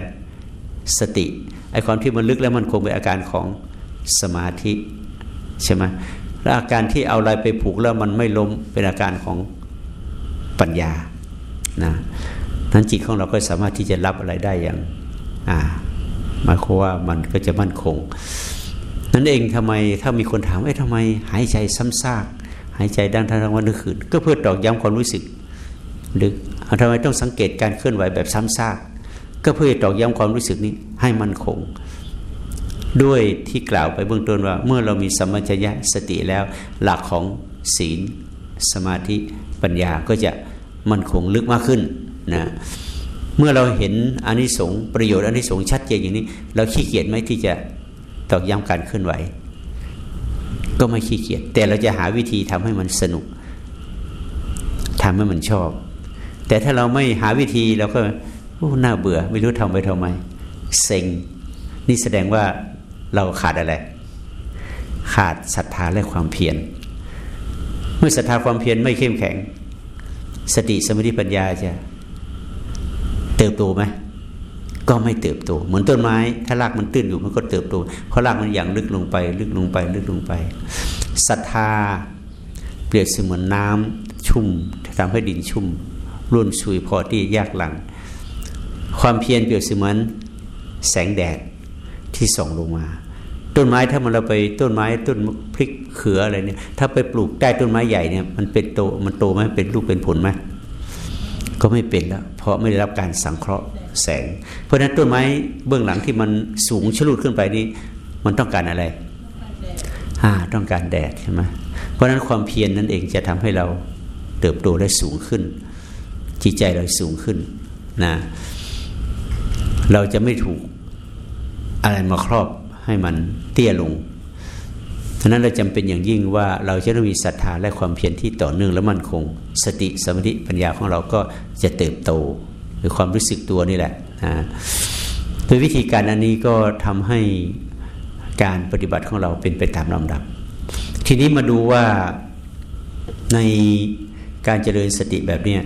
สติไอความที่มันลึกแล้วมันคงเป็นอาการของสมาธิใช่ไหมแล้วอาการที่เอาอะไรไปผูกแล้วมันไม่ล้มเป็นอาการของปัญญานะนั้นจิตของเราก็สามารถที่จะรับอะไรได้อย่างอ่าหมายความว่ามันก็จะมั่นคง นั่นเองทำไมถ้ามีคนถามว่าทำไมหายใจซ้ำซากหายใจดังทั้งวันทั้งคืนก็เพื่อตอกย้ำความรู้สึกดึกทำไมต้องสังเกตการเคลื่อนไหวแบบซ้ำซากก็เพื่อตอกย้ำความรู้สึกนี้ให้มั่นคง ด้วยที่กล่าวไปเบื้องต้นว่า เมื่อเรามีสัมมัญญะสติแล้ว หลักของศีล สมาธิปัญญาก็จะมั่นคงลึกมากขึ้นนะเมื่อเราเห็นอนิสงส์ประโยชน์อนิสงส์ชัดเจนอย่างนี้ เราขี้เกียจไหมที่จะ ตอกย้ำการเคลื่อนไหว ก็ไม่ขี้เกียจแต่เราจะหาวิธีทำให้มันสนุกทำให้มันชอบ แต่ถ้าเราไม่หาวิธีเราก็น่าเบื่อ ไม่รู้ทำไปทำไมเซ็งนี่แสดงว่าเราขาดอะไร ขาดศรัทธาและความเพียรเมื่อศรัทธาความเพียรไม่เข้มแข็ง สติสมาธิปัญญาจะเติบโตไหม ก็ไม่เติบโต เหมือนต้นไม้ ถ้ารากมันตื้นอยู่มันก็เติบโต เพราะรากมันอย่างลึกลงไป ลึกลงไป ลึกลงไปศรัทธาเปรียบเสมือนน้ำชุ่มทำให้ดินชุ่มร่วนซุยพอที่ยากหลัง ความเพียรเปรียบเสมือนแสงแดดที่ส่องลงมา ต้นไม้ถ้ามันเราไปต้นไม้ต้นพริกเขืออะไรเนี่ย ถ้าไปปลูกใต้ต้นไม้ใหญ่เนี่ยมันเป็นโตมันโตไหมเป็นลูกเป็นผลไหมก็ไม่เป็นแล้ว เพราะไม่ได้รับการสังเคราะห์ แสง เพราะฉะนั้นต้นไม้เบื้องหลังที่มันสูงชลุดขึ้นไปนี่มันต้องการอะไรอ่าต้องการแดดใช่ไหมเพราะฉะนั้นความเพียรนนั่นเองจะทำให้เราเติบโตได้สูงขึ้น จิตใจเราสูงขึ้นนะเราจะไม่ถูกอะไรมาครอบให้มันเตี้ยลงฉะนั้นเราจำเป็นอย่างยิ่งว่าเราจะต้องมีศรัทธาและความเพียรที่ต่อเนื่องและมั่นคง สติสมาธิปัญญาของเราก็จะเติบโต หรือความรู้สึกตัวนี่แหละนะโดยวิธีการอันนี้ก็ทำให้การปฏิบัติของเราเป็นไปตามลำดับทีทีนี้มาดูว่าในการเจริญสติแบบเนี้ย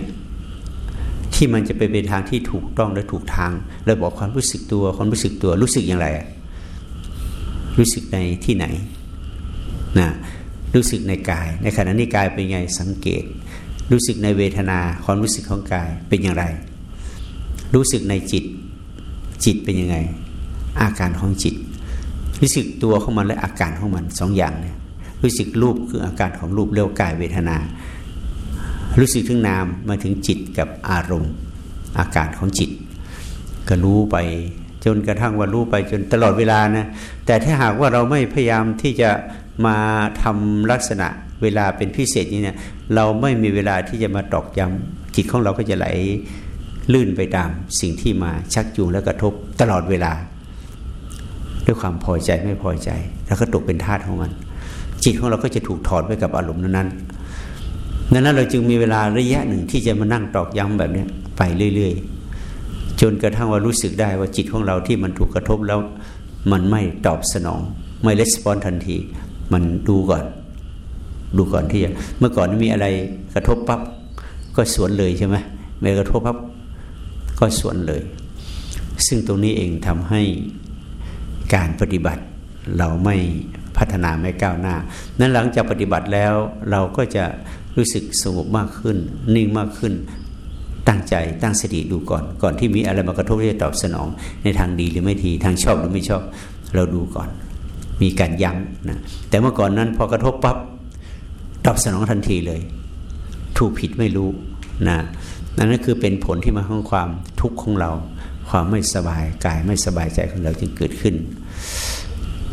ที่มันจะไปเป็นทางที่ถูกต้องและถูกทางเราบอกความรู้สึกตัวความรู้สึกตัวรู้สึกอย่างไร รู้สึกในที่ไหนนะรู้สึกในกาย ในขณะนี้กายเป็นไงสังเกต รู้สึกในเวทนาความรู้สึกของกายเป็นอย่างไร รู้สึกในจิต จิตเป็นยังไง อาการของจิต รู้สึกตัวของมันและอาการของมันสองอย่างเนี่ยรู้สึกรูปคืออาการของรูปเรียกกายเวทนา รู้สึกถึงนามมาถึงจิตกับอารมณ์ อาการของจิต ก็รู้ไปจนกระทั่งว่ารู้ไปจนตลอดเวลานะแต่ถ้าหากว่าเราไม่พยายามที่จะมาทำลักษณะเวลาเป็นพิเศษนี้เนี่ยเราไม่มีเวลาที่จะมาตอกย้ำจิตของเราก็จะไหล ลื่นไปตามสิ่งที่มาชักจูงและกระทบตลอดเวลา ด้วยความพอใจไม่พอใจ แล้วก็ตกเป็นทาสของมัน จิตของเราก็จะถูกถอดไปกับอารมณ์นั้นๆนั้นเราจึงมีเวลาระยะหนึ่งที่จะมานั่งตอกย้ำแบบนี้ไปเรื่อย ๆ จนกระทั่งว่ารู้สึกได้ว่าจิตของเราที่มันถูกกระทบแล้ว มันไม่ตอบสนอง ไม่レスปอนทันที มันดูก่อน ดูก่อนที่จะเมื่อก่อนมีอะไรกระทบปั๊บก็สวนเลยใช่ไหมเมื่อกระทบปั๊บ ก็สวนเลย ซึ่งตรงนี้เองทำให้การปฏิบัติเราไม่พัฒนาไม่ก้าวหน้า นั้นหลังจากปฏิบัติแล้วเราก็จะรู้สึกสงบมากขึ้น นิ่งมากขึ้น ตั้งใจตั้งสติดูก่อน ก่อนที่มีอะไรมากระทบที่จะตอบสนอง ในทางดีหรือไม่ดีทางชอบหรือไม่ชอบ เราดูก่อน มีการยั้งนะแต่เมื่อก่อนนั้นพอกระทบปับ๊บตอบสนองทันทีเลย ถูกผิดไม่รู้นะ นั่นคือเป็นผลที่มาของความทุกข์ของเรา ความไม่สบายกายไม่สบายใจของเราจึงเกิดขึ้น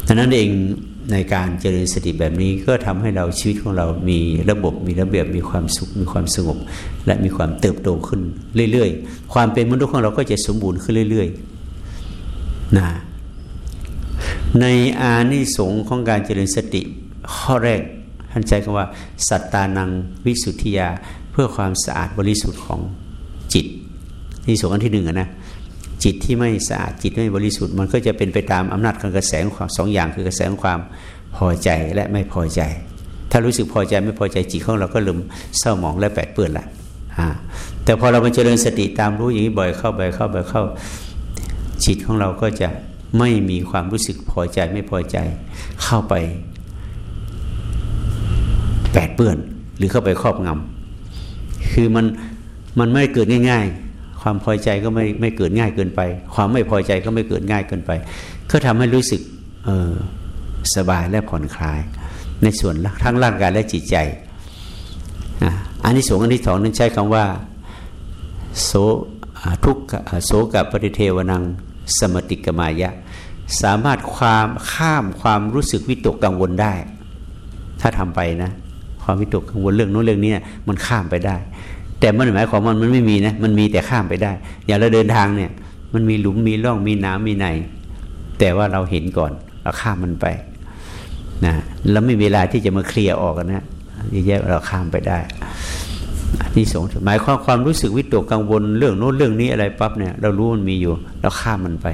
ดังนั้นเองในการเจริญสติแบบนี้ก็ทำให้เราชีวิตของเรามีระบบมีระเบียบมีความสุขมีความสงบ และมีความเติบโตขึ้นเรื่อยๆ ความเป็นมนุษย์ของเราก็จะสมบูรณ์ขึ้นเรื่อยๆนะในอานิสงส์ของการเจริญสติข้อแรกท่านใช้คำว่า สัตตานังวิสุทธิยา เพื่อความสะอาดบริสุทธิ์ของจิตนี่ส่วนอันที่หนึ่งนะจิตที่ไม่สะอาดจิตไม่บริสุทธิ์ มันก็จะเป็นไปตามอำนาจของกระแสของความสองอย่างคือกระแสของความพอใจและไม่พอใจ ถ้ารู้สึกพอใจไม่พอใจจิตของเราก็ลืมเศร้าหมองและแปดเปื้อนละแต่พอเรามาเจริญสติตามรู้อย่างนี้บ่อยเข้าบ่อยเข้าบ่อยเข้า จิตของเราก็จะไม่มีความรู้สึกพอใจไม่พอใจ เข้าไปแปดเปื้อนหรือเข้าไปครอบงำ คือมันมันไม่เกิดง่าย ๆ ความพอใจก็ไม่ไม่เกิดง่ายเกินไป ความไม่พอใจก็ไม่เกิดง่ายเกินไป ก็ทำให้รู้สึกเออสบายและผ่อนคลาย ในส่วนทั้งร่างกายและจิตใจอันที่สองอันที่สองนั้นใช้คำว่าโสทุกโสกับปริเทวนังสมติกมายะ สามารถความข้ามความรู้สึกวิตกกังวลได้ ถ้าทำไปนะ ความวิตกกังวลเรื่องโน้นเรื่องนี้มันข้ามไปได้ แต่มันหมายความว่ามันไม่มีนะมันมีแต่ข้ามไปได้ อย่างเราเดินทางเนี่ย มันมีหลุมมีร่องมีน้ำมีในแต่ว่าเราเห็นก่อนเราข้ามมันไปนะแล้วไม่มีเวลาที่จะมาเคลียร์ออกนะแยะเราข้ามไปได้นี่สงหมายความความรู้สึกวิตกกังวลเรื่องโน้นเรื่องนี้อะไรปั๊บเนี่ยเรารู้มันมีอยู่ เราข้ามมันไป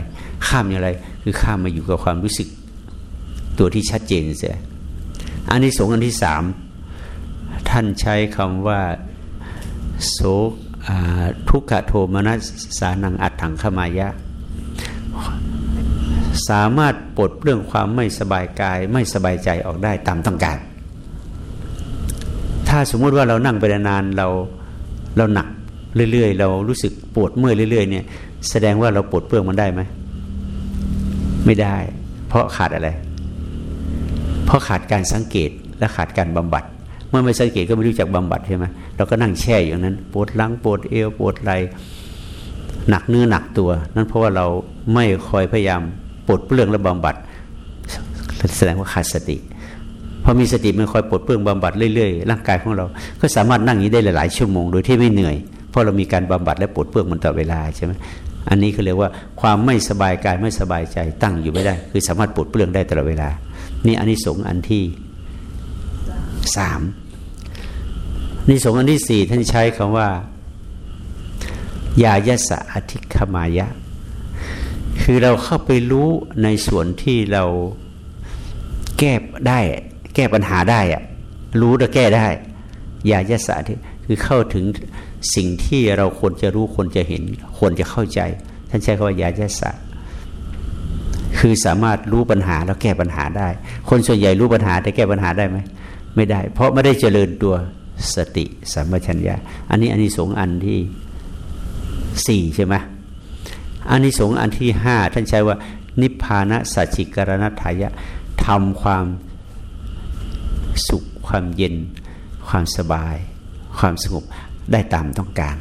ข้ามอย่างไร คือข้ามมาอยู่กับความรู้สึก ตัวที่ชัดเจนเสียอันนี้สงอันที่สาม ท่านใช้คำว่าโสทุกขโทมนัสสานังอัตถังขมายะ สามารถปลดเรื่องความไม่สบายกายไม่สบายใจออกได้ตามต้องการ ถ้าสมมติว่าเรานั่งไปนานเราเราหนักเรื่อยๆ เรารู้สึกปวดเมื่อยเรื่อย ๆ เนี่ย แสดงว่าเราปวดเปลื้องมันได้ไหมไม่ได้ เพราะขาดอะไร เพราะขาดการสังเกตและขาดการบำบัด เมื่อไม่สังเกตก็ไม่รู้จักบำบัดใช่ไหมเราก็นั่งแช่อย่างนั้นปวดหลังปวดเอวปวดไหล่หนักเนื้อหนักตัว นั่นเพราะว่าเราไม่คอยพยายามปลดเปลื้องและบำบัดแสดงว่าขาดสติพอมีสติมันคอยปลดเปลื้องบำบัดเรื่อยๆร่างกายของเรา ก็สามารถนั่งนี้ได้หลายๆชั่วโมงโดยที่ไม่เหนื่อยเพราะเรามีการบำบัดและปลดเปลื้องมันต่อเวลาใช่ไหมอันนี้เขาเรียกว่าความไม่สบายกายไม่สบายใจตั้งอยู่ไม่ได้ คือสามารถปลดเปลื้องได้ตลอดเวลา นี่อันนี้สงอันที่ สามนิสงอันที่สี่ท่านใช้คำว่า ยายสะอธิคมายะ คือเราเข้าไปรู้ในส่วนที่เราแก้ได้ แก้ปัญหาได้อะรู้แล้วแก้ได้ ยายศาสตร์คือเข้าถึงสิ่งที่เราควรจะรู้ควรจะเห็นควรจะเข้าใจ ท่านใช้คำว่ายายศาสตร์คือสามารถรู้ปัญหาแล้วแก้ปัญหาได้ คนส่วนใหญ่รู้ปัญหาแต่แก้ปัญหาได้ไหม ไม่ได้ เพราะไม่ได้เจริญตัวสติสัมปชัญญะอันนี้อันนี้สงอันที่สี่ใช่ไหมอันนี้สงอันที่ห้าท่านใช้ว่า นิพพานะสัจจิกรณทายะทำความสุขความเย็น ความสบาย ความสงบได้ตามต้องการ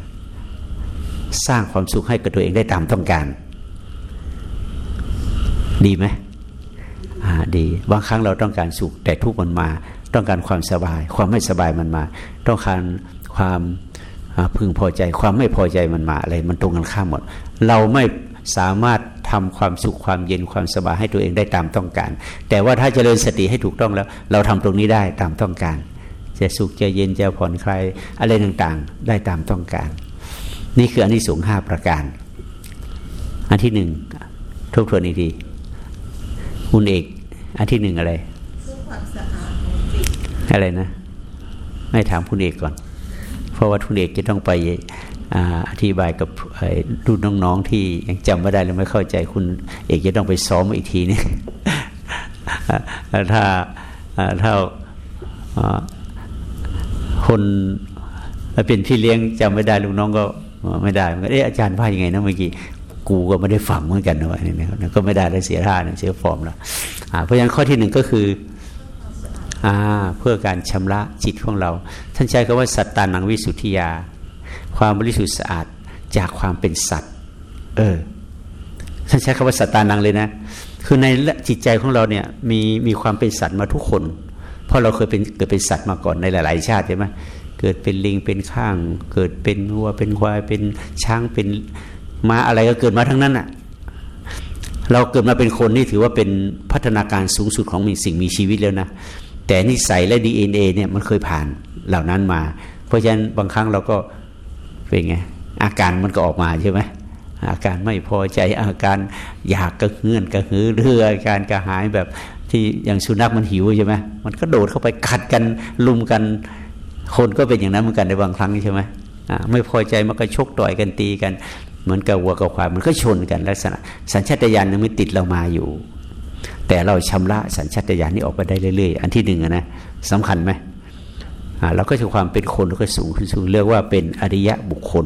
สร้างความสุขให้กับตัวเองได้ตามต้องการ ดีไหมอ่าดีบางครั้งเราต้องการสุขแต่ทุกข์มันมา ต้องการความสบาย ความไม่สบายมันมา ต้องการความพึงพอใจ ความไม่พอใจมันมาอะไร มันตรงกันข้ามหมด เราไม่สามารถทำความสุขความเย็นความสบายให้ตัวเองได้ตามต้องการ แต่ว่าถ้าเจริญสติให้ถูกต้องแล้ว เราทำตรงนี้ได้ตามต้องการ จะสุขจะเย็นจะผ่อนคลายอะไรต่างๆ ได้ตามต้องการ นี่คืออันที่สูงห้าประการ อันที่หนึ่งทบทวนอีกทีคุณเอก อันที่หนึ่งอะไรความสะอาด อะไรนะไม่ถามคุณเอกก่อน เพราะว่าคุณเอกจะต้องไปอธิบายกับรุ่นน้องๆที่ยังจำไม่ได้หรือไม่เข้าใจคุณเอกจะต้องไปซ้อมอีกทีนี่ถ้าถ้าคนเป็นพี่เลี้ยงจำไม่ได้ลูกน้องก็ไม่ได้มันก็เอ๊ะอาจารย์ว่ายังไงนะเมื่อกี้กูก็ไม่ได้ฟังเหมือนกันนะว่านี่ก็ไม่ได้ได้เสียท่าเสียฟอร์มแล้วเพราะฉะนั้นข้อที่หนึ่งก็คือ เพื่อการชำระจิตของเรา ท่านใช้คำว่าสัตตานังวิสุทธิยา ความบริสุทธิ์สะอาดจากความเป็นสัตว์เออท่านใช้คำว่าสัตตานังเลยนะ คือในจิตใจของเราเนี่ยมีมีความเป็นสัตว์มาทุกคน เพราะเราเคยเป็นเกิดเป็นสัตว์มาก่อนในหลาย ๆ ชาติใช่ไหมเกิดเป็นลิงเป็นข้าง เกิดเป็นวัวเป็นควายเป็นช้างเป็นม้าอะไรก็เกิดมาทั้งนั้นอะ่ะเราเกิดมาเป็นคนนี่ถือว่าเป็นพัฒนาการสูงสุดของมีสิ่งมีชีวิตแล้วนะ แต่นิสัยและ DNA เนี่ยมันเคยผ่านเหล่านั้นมา เพราะฉะนั้นบางครั้งเราก็เป็นไงอาการมันก็ออกมาใช่ไหมอาการไม่พอใจอาการอยากกระเฮือนกระหือเรืออาการกระหายแบบที่อย่างสุนัขมันหิวใช่ไหมมันก็โดดเข้าไปกัดกันลุมกัน คนก็เป็นอย่างนั้นเหมือนกันในบางครั้งใช่ไหมไม่พอใจมันก็ชกต่อยกันตีกัน เหมือนกับวัวกับควายมันก็ชนกันลักษณะ สัญชาตญาณยังไม่ติดเรามาอยู่ แต่เราชำระสัญชาตญาณนี้ออกไปได้เรื่อยๆ อันที่หนึ่งนะสำคัญไหมเราก็จะความเป็นคนก็สูงขึ้นสูงเรียกว่าเป็นอริยะบุคคล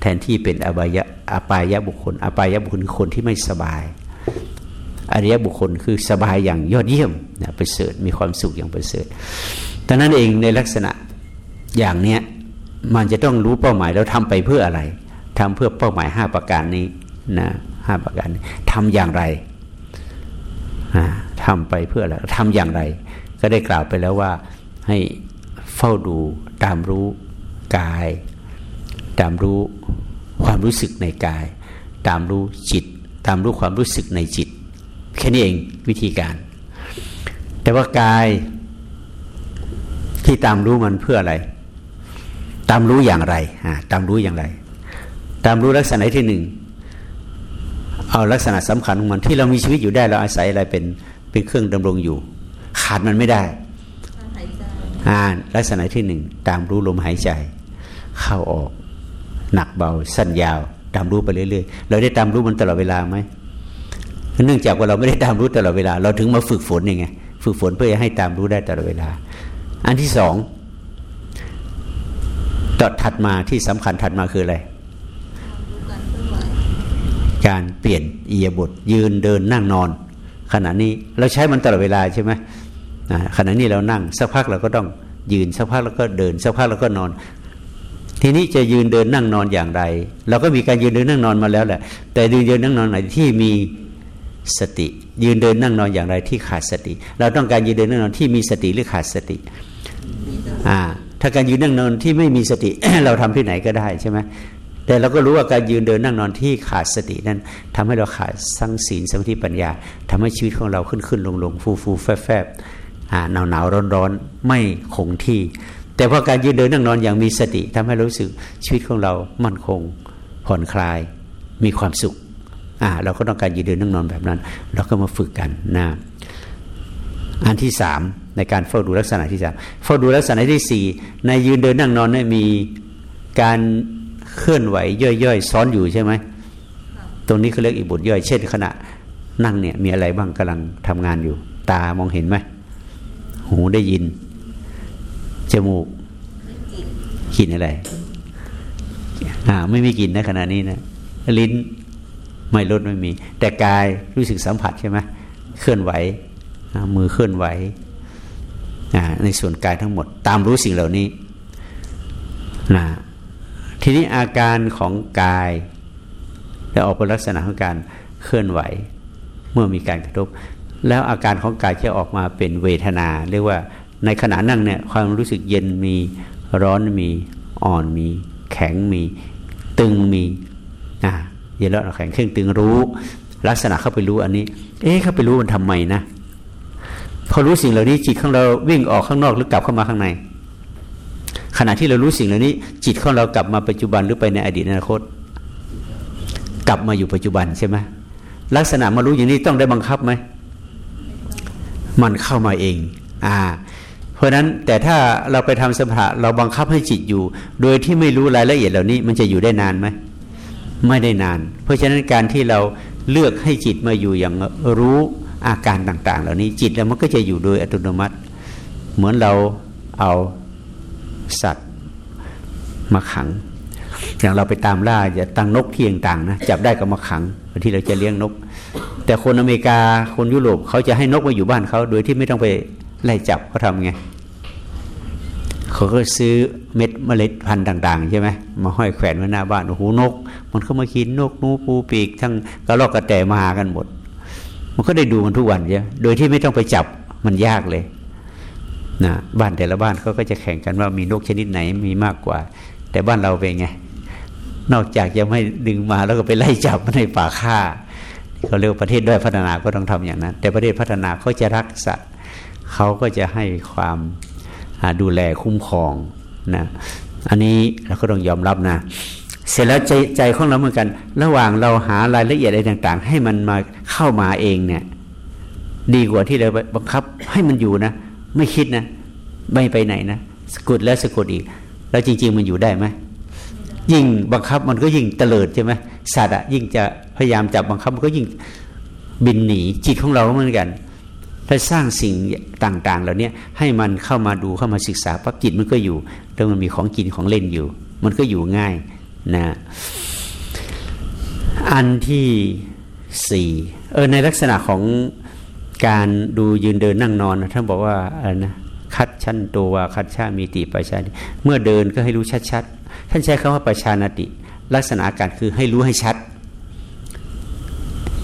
แทนที่เป็นอบายะอปายะบุคคลอปายะบุคคลคือคนที่ไม่สบาย อริยะบุคคลคือสบายอย่างยอดเยี่ยมนะประเสริฐมีความสุขอย่างประเสริฐดังนั้นเองในลักษณะอย่างเนี้ยมันจะต้องรู้เป้าหมายแล้วทำไปเพื่ออะไรทำเพื่อเป้าหมายห้าประการนี้นะห้าประการทำอย่างไร ทำไปเพื่ออะไรทำอย่างไร ก็ได้กล่าวไปแล้วว่าให้เฝ้าดูตามรู้กาย ตามรู้ความรู้สึกในกาย ตามรู้จิต ตามรู้ความรู้สึกในจิต แค่นี้เองวิธีการ แต่ว่ากายที่ตามรู้มันเพื่ออะไร ตามรู้อย่างไรตามรู้อย่างไร ตามรู้ลักษณะที่หนึ่ง เอาลักษณะสำคัญของมันที่เรามีชีวิตอยู่ได้เราอาศัยอะไรเป็นเป็นเครื่องดำรงอยู่ ขาดมันไม่ได้อ่านลักษณะที่หนึ่งตามรู้ลมหายใจ เข้าออก หนักเบา สั้นยาว ตามรู้ไปเรื่อยๆ เราได้ตามรู้มันตลอดเวลาไหมเนื่องจากว่าเราไม่ได้ตามรู้ตลอดเวลา เราถึงมาฝึกฝนยังไงฝึกฝนเพื่อให้ตามรู้ได้ตลอดเวลา อันที่สองต่อถัดมาที่สำคัญถัดมาคืออะไร การเปลี่ยนเอียบทยืนเดินนั่งนอน ขณะนี้เราใช้มันตลอดเวลาใช่ไหมขณะนี้เรานั่งสักพักเราก็ต้องยืนสักพักเราก็เดินสักพักเราก็นอน ทีนี้จะยืนเดินนั่งนอนอย่างไร เราก็มีการยืนเดินนั่งนอนมาแล้วแหละ แต่ยืนเดินนั่งนอนไหนที่มีสติ ยืนเดินนั่งนอนอย่างไรที่ขาดสติ เราต้องการยืนเดินนั่งนอนที่มีสติหรือขาดสติอ่าถ้าการยืนนั่งนอนที่ไม่มีสติเราทำที่ไหนก็ได้ใช่ไหม แต่เราก็รู้ว่าการยืนเดินนั่งนอนที่ขาดสตินั้นทำให้เราขาดสังศีลสมาธิปัญญาทำให้ชีวิตของเราขึ้นขึ้นลงลงฟูฟูแฟบแฟบหนาวหนาวร้อนร้อนไม่คงที่ แต่พอการยืนเดินนั่งนอนอย่างมีสติทำให้รู้สึกชีวิตของเรามั่นคงผ่อนคลายมีความสุขอ่าเราก็ต้องการยืนเดินนั่งนอนแบบนั้น เราก็มาฝึกกันนะอันที่สามในการเฝ้าดูลักษณะที่สามเฝ้าดูลักษณะที่สี่ในยืนเดินนั่งนอนเนี่ยมีการ เคลื่อนไหวย่อยๆซ้อนอยู่ใช่ไหมตรงนี้เขาเรียกอีกบทย่อย เช่นขณะนั่งเนี่ยมีอะไรบ้างกำลังทำงานอยู่ ตามองเห็นไหมหูได้ยิน จมูกกลิ่นอะไรอ่าไม่มีกลิ่นนะขณะนี้นะลิ้นไม่ลดไม่มี แต่กายรู้สึกสัมผัสใช่ไหมเคลื่อนไหว มือเคลื่อนไหวในส่วนกายทั้งหมด ตามรู้สิ่งเหล่านี้นะ ทีนี้อาการของกายจะออกเป็นลักษณะของการเคลื่อนไหว เมื่อมีการกระทบ แล้วอาการของกายจะออกมาเป็นเวทนา เรียกว่าในขณะนั่งเนี่ยความรู้สึกเย็นมีร้อนมีอ่อนมี แข็งมีตึงมีอ่าเย็นร้อนแข็งเครื่องตึงรู้ ลักษณะเข้าไปรู้อันนี้ เอ๊ะเข้าไปรู้มันทำไมนะพอรู้สิ่งเหล่านี้จิตของเราวิ่งออกข้างนอกหรือกลับเข้ามาข้างใน ขณะที่เรารู้สิ่งเหล่านี้ จิตของเรากลับมาปัจจุบันหรือไปในอดีตอนาคต กลับมาอยู่ปัจจุบันใช่ไหมลักษณะมารู้อย่างนี้ต้องได้บังคับไหมมันเข้ามาเอง อ่า เพราะนั้นแต่ถ้าเราไปทำสมถะเราบังคับให้จิตอยู่ โดยที่ไม่รู้รายละเอียดเหล่านี้ มันจะอยู่ได้นานไหมไม่ได้นาน เพราะฉะนั้นการที่เราเลือกให้จิตมาอยู่อย่างรู้อาการต่าง ๆ เหล่านี้จิตแล้วมันก็จะอยู่โดยอัตโนมัติ เหมือนเราเอา สัตว์มาขัง อย่างเราไปตามล่าจะตั้งนกที่ต่างๆนะจับได้ก็มาขังที่เราจะเลี้ยงนก แต่คนอเมริกาคนยุโรปเขาจะให้นกมาอยู่บ้านเขาโดยที่ไม่ต้องไปไล่จับเขาทำไงเขาก็ซื้อเม็ดเมล็ดพันธุ์ต่าง ๆ ใช่ไหมมาห้อยแขวนไว้หน้าบ้านโอ้โหนก มันเข้ามากินนกนูปูปีก ทั้งกระรอกกระแตมาหากันหมด มันก็ได้ดูมันทุกวันใช่โดยที่ไม่ต้องไปจับมันยากเลย นะบ้านแต่ละบ้านเขาก็จะแข่งกันว่ามีนกชนิดไหนมีมากกว่า แต่บ้านเราเป็นไง นอกจากจะไม่ดึงมาแล้วก็ไปไล่จับมันในป่าฆ่าเขาเรียกประเทศด้วยพัฒนาก็ต้องทำอย่างนั้น แต่ประเทศพัฒนาเขาจะรักสัตว์เขาก็จะให้ความดูแลคุ้มครองนะอันนี้เราก็ต้องยอมรับนะ เสร็จแล้วใจใจของเราเหมือนกัน ระหว่างเราหารายละเอียดอะไรต่าง ๆ ให้มันมาเข้ามาเองเนี่ย ดีกว่าที่เราบังคับให้มันอยู่นะ ไม่คิดนะ ไม่ไปไหนนะสะกดแล้วสะกดอีก แล้วจริง ๆ มันอยู่ได้ไหมยิ่งบังคับมันก็ยิ่งเตลิดใช่ไหมสัตว์อะยิ่งจะพยายามจับบังคับมันก็ยิ่งบินหนีจิตของเราเหมือนกัน ถ้าสร้างสิ่งต่าง ๆ เหล่านี้ให้มันเข้ามาดูเข้ามาศึกษาปั๊บจิตมันก็อยู่แล้วมันมีของกินของเล่นอยู่ มันก็อยู่ง่ายนะอันที่สี่เออในลักษณะของ การดูยืนเดินนั่งนอนท่านบอกว่าอะไรนะคัดชั้นตัวคัดชามีติประชาเมื่อเดินก็ให้รู้ชัดๆท่านใช้คำว่าประชานาติ ลักษณะการคือให้รู้ให้ชัด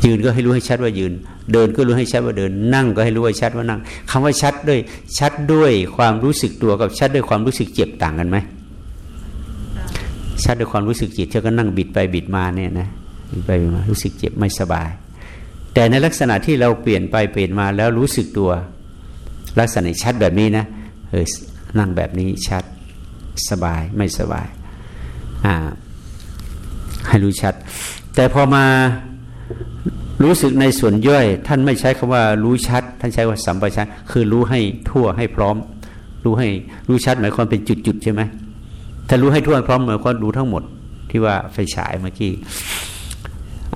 ยืนก็ให้รู้ให้ชัดว่ายืน เดินก็รู้ให้ชัดว่าเดิน นั่งก็ให้รู้ให้ชัดว่านั่งคำว่าชัดด้วยชัดด้วยความรู้สึกตัวกับชัดด้วยความรู้สึกเจ็บต่างกันไหมชัดด้วยความรู้สึกจิตเธอก็นั่งบิดไปบิดมาเนี่ยนะบิดไปบิดมารู้สึกเจ็บไม่สบาย แต่ในลักษณะที่เราเปลี่ยนไปเปลี่ยนมาแล้วรู้สึกตัว ลักษณะชัดแบบนี้นะเออนั่งแบบนี้ชัดสบายไม่สบายอ่าให้รู้ชัด แต่พอมารู้สึกในส่วนย่อย ท่านไม่ใช้คำว่ารู้ชัด ท่านใช้ว่าสัมปชัญญะคือรู้ให้ทั่วให้พร้อม รู้ให้รู้ชัดหมายความเป็นจุดๆใช่ไหมถ้ารู้ให้ทั่วพร้อมเหมือนคนดูทั้งหมดที่ว่าไฟฉายเมื่อกี้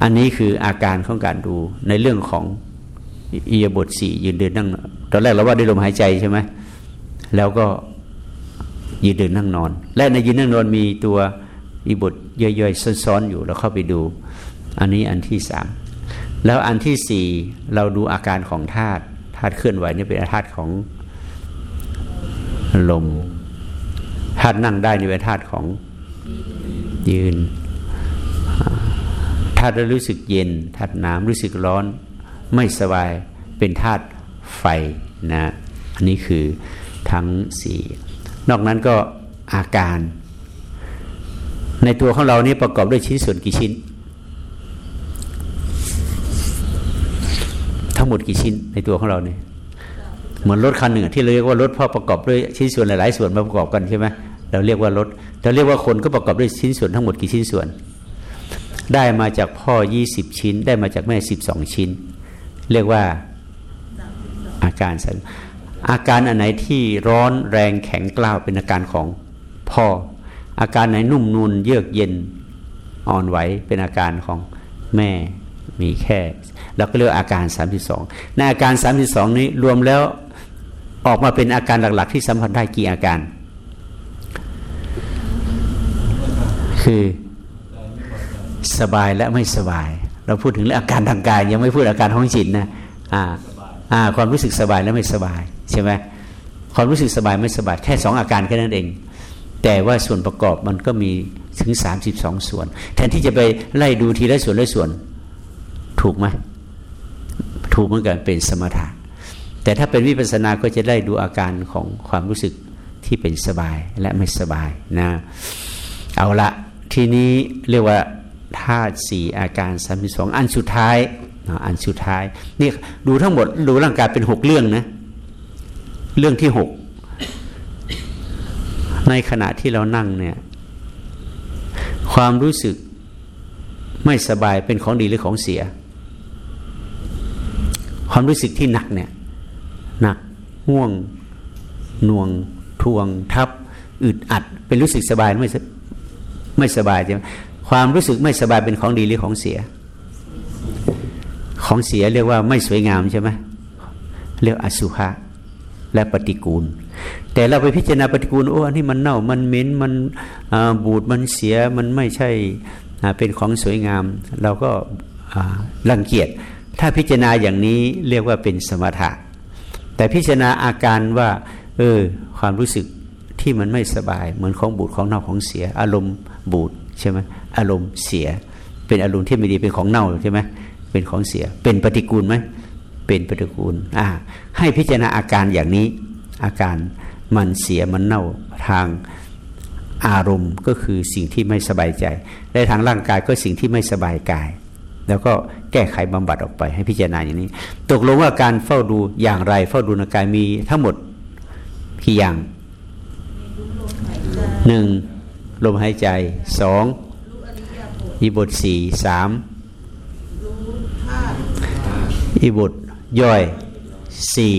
อันนี้คืออาการของการดูในเรื่องของอียบทสี่ยืนเดินนั่งตอนแรกเราว่าด้วยลมหายใจใช่ไหมแล้วก็ยืนเดินนั่งนอน และในยืนนั่งนอนมีตัวอีบทย่อยๆซ้อนๆอยู่เราเข้าไปดู อันนี้อันที่สามแล้วอันที่สี่เราดูอาการของธาตุธาตุเคลื่อนไหวนี่เป็นธาตุของลมธาตุนั่งได้ในเป็นธาตุของยืนาตุรู้สึกเย็นธาตุน้ำรู้สึกร้อนไม่สบายเป็นธาตุไฟนะอันนี้คือทั้งสี่นอกนั้นก็อาการ ในตัวของเรานี่ประกอบด้วยชิ้นส่วนกี่ชิ้น ทั้งหมดกี่ชิ้นในตัวของเราเนี่ยเหมือนรถคันหนึ่งที่เราเรียกว่ารถพ่อประกอบด้วยชิ้นส่วนหลายๆส่วนมาประกอบกันใช่ไหมเราเรียกว่ารถเราเรียกว่าคนก็ประกอบด้วยชิ้นส่วนทั้งหมดกี่ชิ้นส่วน ได้มาจากพ่อยี่สิบชิ้น ได้มาจากแม่สิบสองชิ้น เรียกว่าอาการสันอาการอันไหนที่ร้อนแรงแข็งกล้าวเป็นอาการของพ่อ อาการไหนนุ่มนูนเยือกเย็นอ่อนไหวเป็นอาการของแม่มีแค่เราก็เรียกอาการ 32 ในอาการ 32 นี้รวมแล้วออกมาเป็นอาการหลักๆ ที่สัมผัสได้กี่อาการ คือ สบายและไม่สบาย เราพูดถึงเรื่องอาการทางกาย ยังไม่พูดอาการของจิตนะอ่าอ่า ความรู้สึกสบายและไม่สบายใช่ไหมความรู้สึกสบายไม่สบายแค่สองอาการแค่นั้นเอง แต่ว่าส่วนประกอบมันก็มีถึง32ส่วน แทนที่จะไปไล่ดูทีละส่วนละส่วน ถูกไหมถูกเหมือนกันเป็นสมถะแต่ถ้าเป็นวิปัสสนาก็จะได้ดูอาการของความรู้สึกที่เป็นสบายและไม่สบายนะ เอาละทีนี้เรียกว่า ธาตุสี่อาการสามสิบสองอันสุดท้ายอันสุดท้ายนี่ดูทั้งหมดดูร่างกายเป็นหกเรื่องนะเรื่องที่หกในขณะที่เรานั่งเนี่ยความรู้สึกไม่สบายเป็นของดีหรือของเสีย ความรู้สึกที่หนักเนี่ยหนักห่วงหน่วงทวง ทับอึดอัด เป็นรู้สึกสบายไม่ไม่สบายใช่ไหม ความรู้สึกไม่สบายเป็นของดีหรือของเสีย ของเสียเรียกว่าไม่สวยงามใช่ไหมเรียกอสุภะและปฏิกูล แต่เราไปพิจารณาปฏิกูลโอ้อันนี้มันเน่ามันเหม็นมันบูดมันเสียมันไม่ใช่เป็นของสวยงาม เราก็รังเกียจถ้าพิจารณาอย่างนี้เรียกว่าเป็นสมถะ แต่พิจารณาอาการว่าเออความรู้สึกที่มันไม่สบาย เหมือนของบูดของเน่าของเสีย อารมณ์บูดใช่ไหม อารมณ์เสีย เป็นอารมณ์ที่ไม่ดีเป็นของเน่าใช่ไหมเป็นของเสีย เป็นปฏิกูลไหมเป็นปฏิกูลอ่าให้พิจารณาอาการอย่างนี้ อาการมันเสียมันเน่าทางอารมณ์ก็คือสิ่งที่ไม่สบายใจและทางร่างกายก็สิ่งที่ไม่สบายกาย แล้วก็แก้ไขบำบัดออกไปให้พิจารณาอย่างนี้ ตกลงว่าการเฝ้าดูอย่างไร เฝ้าดูนกายมีทั้งหมดกี่อย่างหนึ่งลมหายใจสอง อิบทสี่สามอิบทย่อยสี่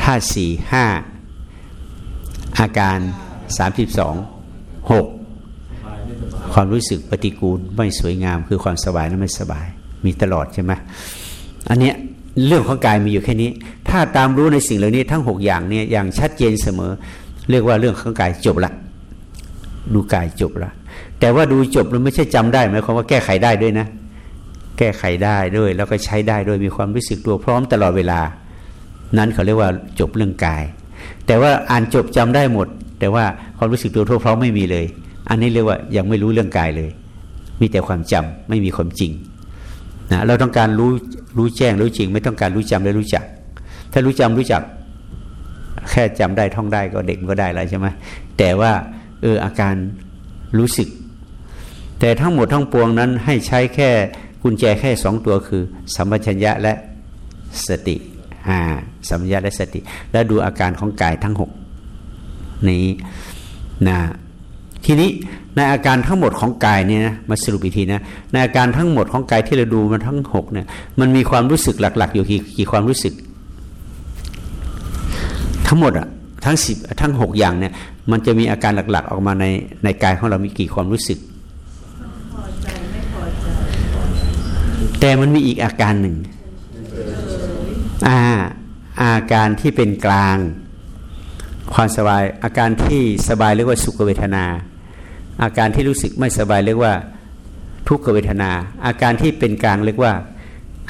ธาสี่ห้าอาการสามสิบสองหกความรู้สึกปฏิกูลไม่สวยงาม คือความสบายและไม่สบาย มีตลอดใช่ไหมอันเนี้ยเรื่องของกายมีอยู่แค่นี้ ถ้าตามรู้ในสิ่งเหล่านี้ทั้งหกอย่างเนี่ยอย่างชัดเจนเสมอ เรียกว่าเรื่องของกายจบละ ดูกายจบละ แต่ว่าดูจบเราไม่ใช่จำได้หมายความว่าแก้ไขได้ด้วยนะ แก้ไขได้ด้วย แล้วก็ใช้ได้ด้วยมีความรู้สึกตัวพร้อมตลอดเวลา นั้นเขาเรียกว่าจบเรื่องกาย แต่ว่าอ่านจบจำได้หมด แต่ว่าความรู้สึกตัวทั่วพร้อมไม่มีเลย อันนี้เรียกว่ายังไม่รู้เรื่องกายเลย มีแต่ความจำไม่มีความจริงนะเราต้องการรู้รู้แจ้งรู้จริง ไม่ต้องการรู้จำและรู้จัก ถ้ารู้จำรู้จัก แค่จำได้ท่องได้ก็เด็กก็ได้แล้วใช่ไหมแต่ว่าเอออาการ รู้สึก แต่ทั้งหมดทั้งปวงนั้นให้ใช้แค่กุญแจแค่สองตัวคือ สัมปชัญญะและสติอ่าสัมปชัญญะและสติ แล้วดูอาการของกายทั้งหกนี้นะทีนี้ในอาการทั้งหมดของกายเนี่ยนะมาสรุปอีกทีนะในอาการทั้งหมดของกายที่เราดูมันทั้งหกเนี่ยมันมีความรู้สึกหลัก ๆ อยู่กี่กี่ความรู้สึก ทั้งหมดอะ ทั้งสิบทั้งหกอย่างเนี่ยมันจะมีอาการหลัก ๆ ออกมาในในกายของเรามีกี่ความรู้สึก แต่มันมีอีกอาการหนึ่งอาอาการที่เป็นกลาง ความสบาย อาการที่สบายเรียกว่าสุขเวทนา อาการที่รู้สึกไม่สบายเรียกว่าทุกขเวทนา อาการที่เป็นกลางเรียกว่า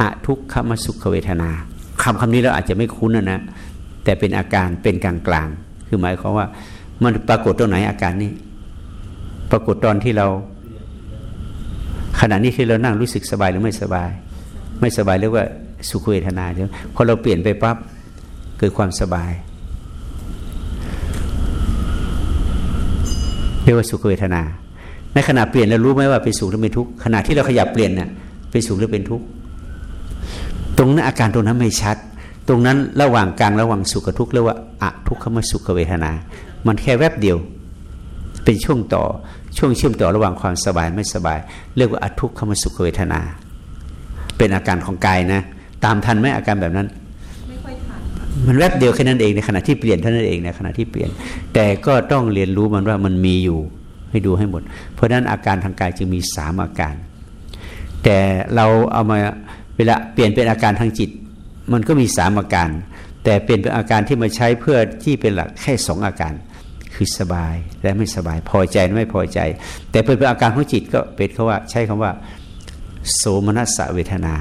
อะทุกขมสุขเวทนาคำคำนี้เราอาจจะไม่คุ้นนะนะ แต่เป็นอาการเป็นกลางกลางคือหมายความว่า มันปรากฏตรงไหนอาการนี้ ปรากฏตอนที่เรา ขณะนี้ที่เรานั่งรู้สึกสบายหรือไม่สบาย ไม่สบายเรียกว่าสุขเวทนาใช่ไหมพอเราเปลี่ยนไปปั๊บเกิดความสบาย เรียกว่าสุขเวทนา ในขณะเปลี่ยนเรารู้ไหมว่าเป็นสุขหรือเป็นทุกข์ขณะที่เราขยับเปลี่ยนเนี่ยเป็นสุขหรือเป็นทุกข์ตรงนั้นอาการตรงนั้นไม่ชัด ตรงนั้นระหว่างกลางระหว่างสุขกับทุกข์เรียกว่าอะทุกขมสุขเวทนา มันแค่แวบเดียว เป็นช่วงต่อช่วงเชื่อมต่อระหว่างความสบายไม่สบาย เรียกว่าอะทุกขมสุขเวทนา เป็นอาการของกายนะ ตามทันไหมอาการแบบนั้นไม่ค่อยทันมันแวบเดียวแค่นั้นเองในขณะที่เปลี่ยนเท่านั้นเองในขณะที่เปลี่ยน แต่ก็ต้องเรียนรู้มันว่ามันมีอยู่ให้ดูให้หมด เพราะฉะนั้นอาการทางกายจึงมีสามอาการ แต่เราเอามาเวลาเปลี่ยนเป็นอาการทางจิต มันก็มีสามอาการ แต่เปลี่ยนเป็นอาการที่มาใช้เพื่อที่เป็นหลักแค่สองอาการ คือสบายและไม่สบายพอใจไม่พอใจ แต่เป็นเป็นอาการของจิตก็เป็นเขาว่า ใช้คำว่า โสมนัสเวทนา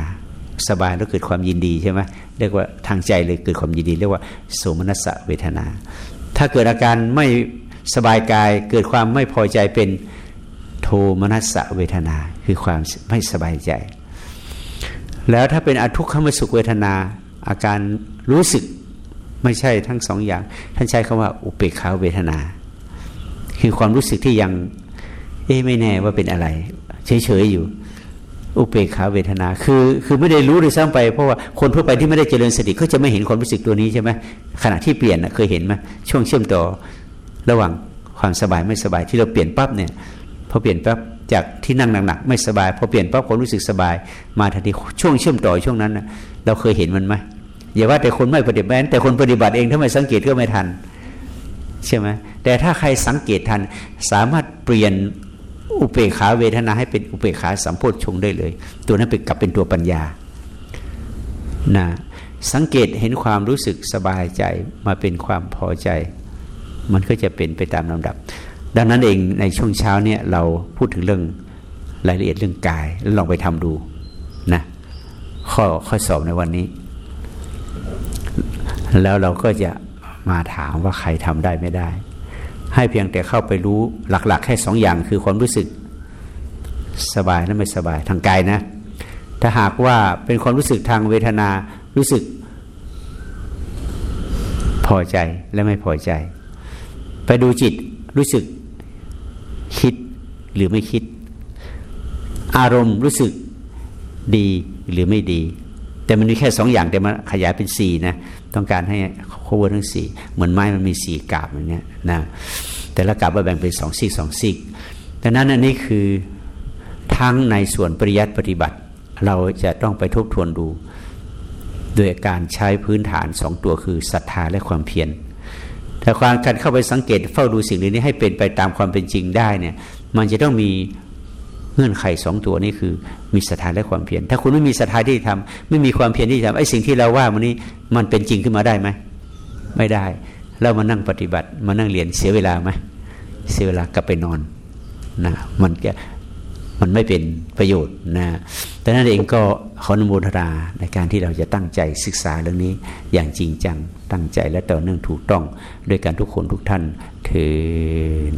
สบายแล้วเกิดความยินดีใช่ไหมเรียกว่าทางใจเลยเกิดความยินดี เรียกว่าโสมนัสเวทนา ถ้าเกิดอาการไม่สบายกายเกิดความไม่พอใจเป็นโทมนัสเวทนา คือความไม่สบายใจ แล้วถ้าเป็นอทุกขมสุขเวทนา อาการรู้สึกไม่ใช่ทั้งสองอย่าง ท่านใช้คำว่า อุเบกขาเวทนา คือความรู้สึกที่ยัง เอ๊ไม่แน่ว่าเป็นอะไร เฉยๆอยู่ อุเบกขาเวทนา คือคือไม่ได้รู้เลยซ้ำไปเพราะว่าคนทั่วไปที่ไม่ได้เจริญสติก็จะไม่เห็นความรู้สึกตัวนี้ใช่ไหมขณะที่เปลี่ยนเคยเห็นไหมช่วงเชื่อมต่อระหว่างความสบายไม่สบายที่เราเปลี่ยนปั๊บเนี่ยพอเปลี่ยนปั๊บ จากที่นั่งหนักๆไม่สบายพอเปลี่ยนปั๊บความรู้สึกสบาย มาทันทีช่วงเชื่อมต่อช่วงนั้นเราเคยเห็นมันไหมอย่าว่าแต่คนไม่ปฏิบัติแต่คนปฏิบัติเองถ้าไม่สังเกตก็ไม่ทันใช่ไหมแต่ถ้าใครสังเกตทันสามารถเปลี่ยนอุเบกขาเวทนาให้เป็นอุเบกขาสัมโพธชงได้เลย ตัวนั้นเป็นกลับเป็นตัวปัญญานะสังเกตเห็นความรู้สึกสบายใจมาเป็นความพอใจ มันก็จะเป็นไปตามลำดับ ดังนั้นเองในช่วงเช้าเนี่ยเราพูดถึงเรื่องรายละเอียดเรื่องกาย แล้วลองไปทำดูนะข้อข้อสอบในวันนี้ แล้วเราก็จะมาถามว่าใครทำได้ไม่ได้ ให้เพียงแต่เข้าไปรู้หลัก ๆ แค่สองอย่างคือความรู้สึกสบายและไม่สบายทางกายนะ ถ้าหากว่าเป็นความรู้สึกทางเวทนารู้สึก พอใจและไม่พอใจ ไปดูจิตรู้สึก คิดหรือไม่คิด อารมณ์รู้สึกดีหรือไม่ดี แต่มันมีแค่สองอย่างแต่มันขยายเป็นสี่นะต้องการให้ cover ทั้งสี่เหมือนไม้มันมีสี่กาบอย่างเงี้ยนะแต่ละกาบเราแบ่งเป็นสองซีกสองซีกดังนั้นอันนี้คือทั้งในส่วนปริยัติปฏิบัติ เราจะต้องไปทบทวนดู โดยการใช้พื้นฐานสองตัวคือศรัทธาและความเพียร แต่ความการเข้าไปสังเกตเฝ้าดูสิ่งนี้ให้เป็นไปตามความเป็นจริงได้เนี่ย มันจะต้องมีเงื่อนไขสองตัวนี้คือ มีศรัทธาและความเพียรถ้าคุณไม่มีศรัทธาที่ทำไม่มีความเพียรที่ทำไอ้สิ่งที่เราว่ามันนี้มันเป็นจริงขึ้นมาได้ไหมไม่ได้แล้วมานั่งปฏิบัติมานั่งเรียนเสียเวลาไหมเสียเวลากลับไปนอนนะมันก็ มันไม่เป็นประโยชน์นะแต่นั้นเองก็ขออนุโมทนาในการที่เราจะตั้งใจศึกษาเรื่องนี้อย่างจริงจังตั้งใจและต่อเนื่องถูกต้องด้วยการทุกคนทุกท่านเถิด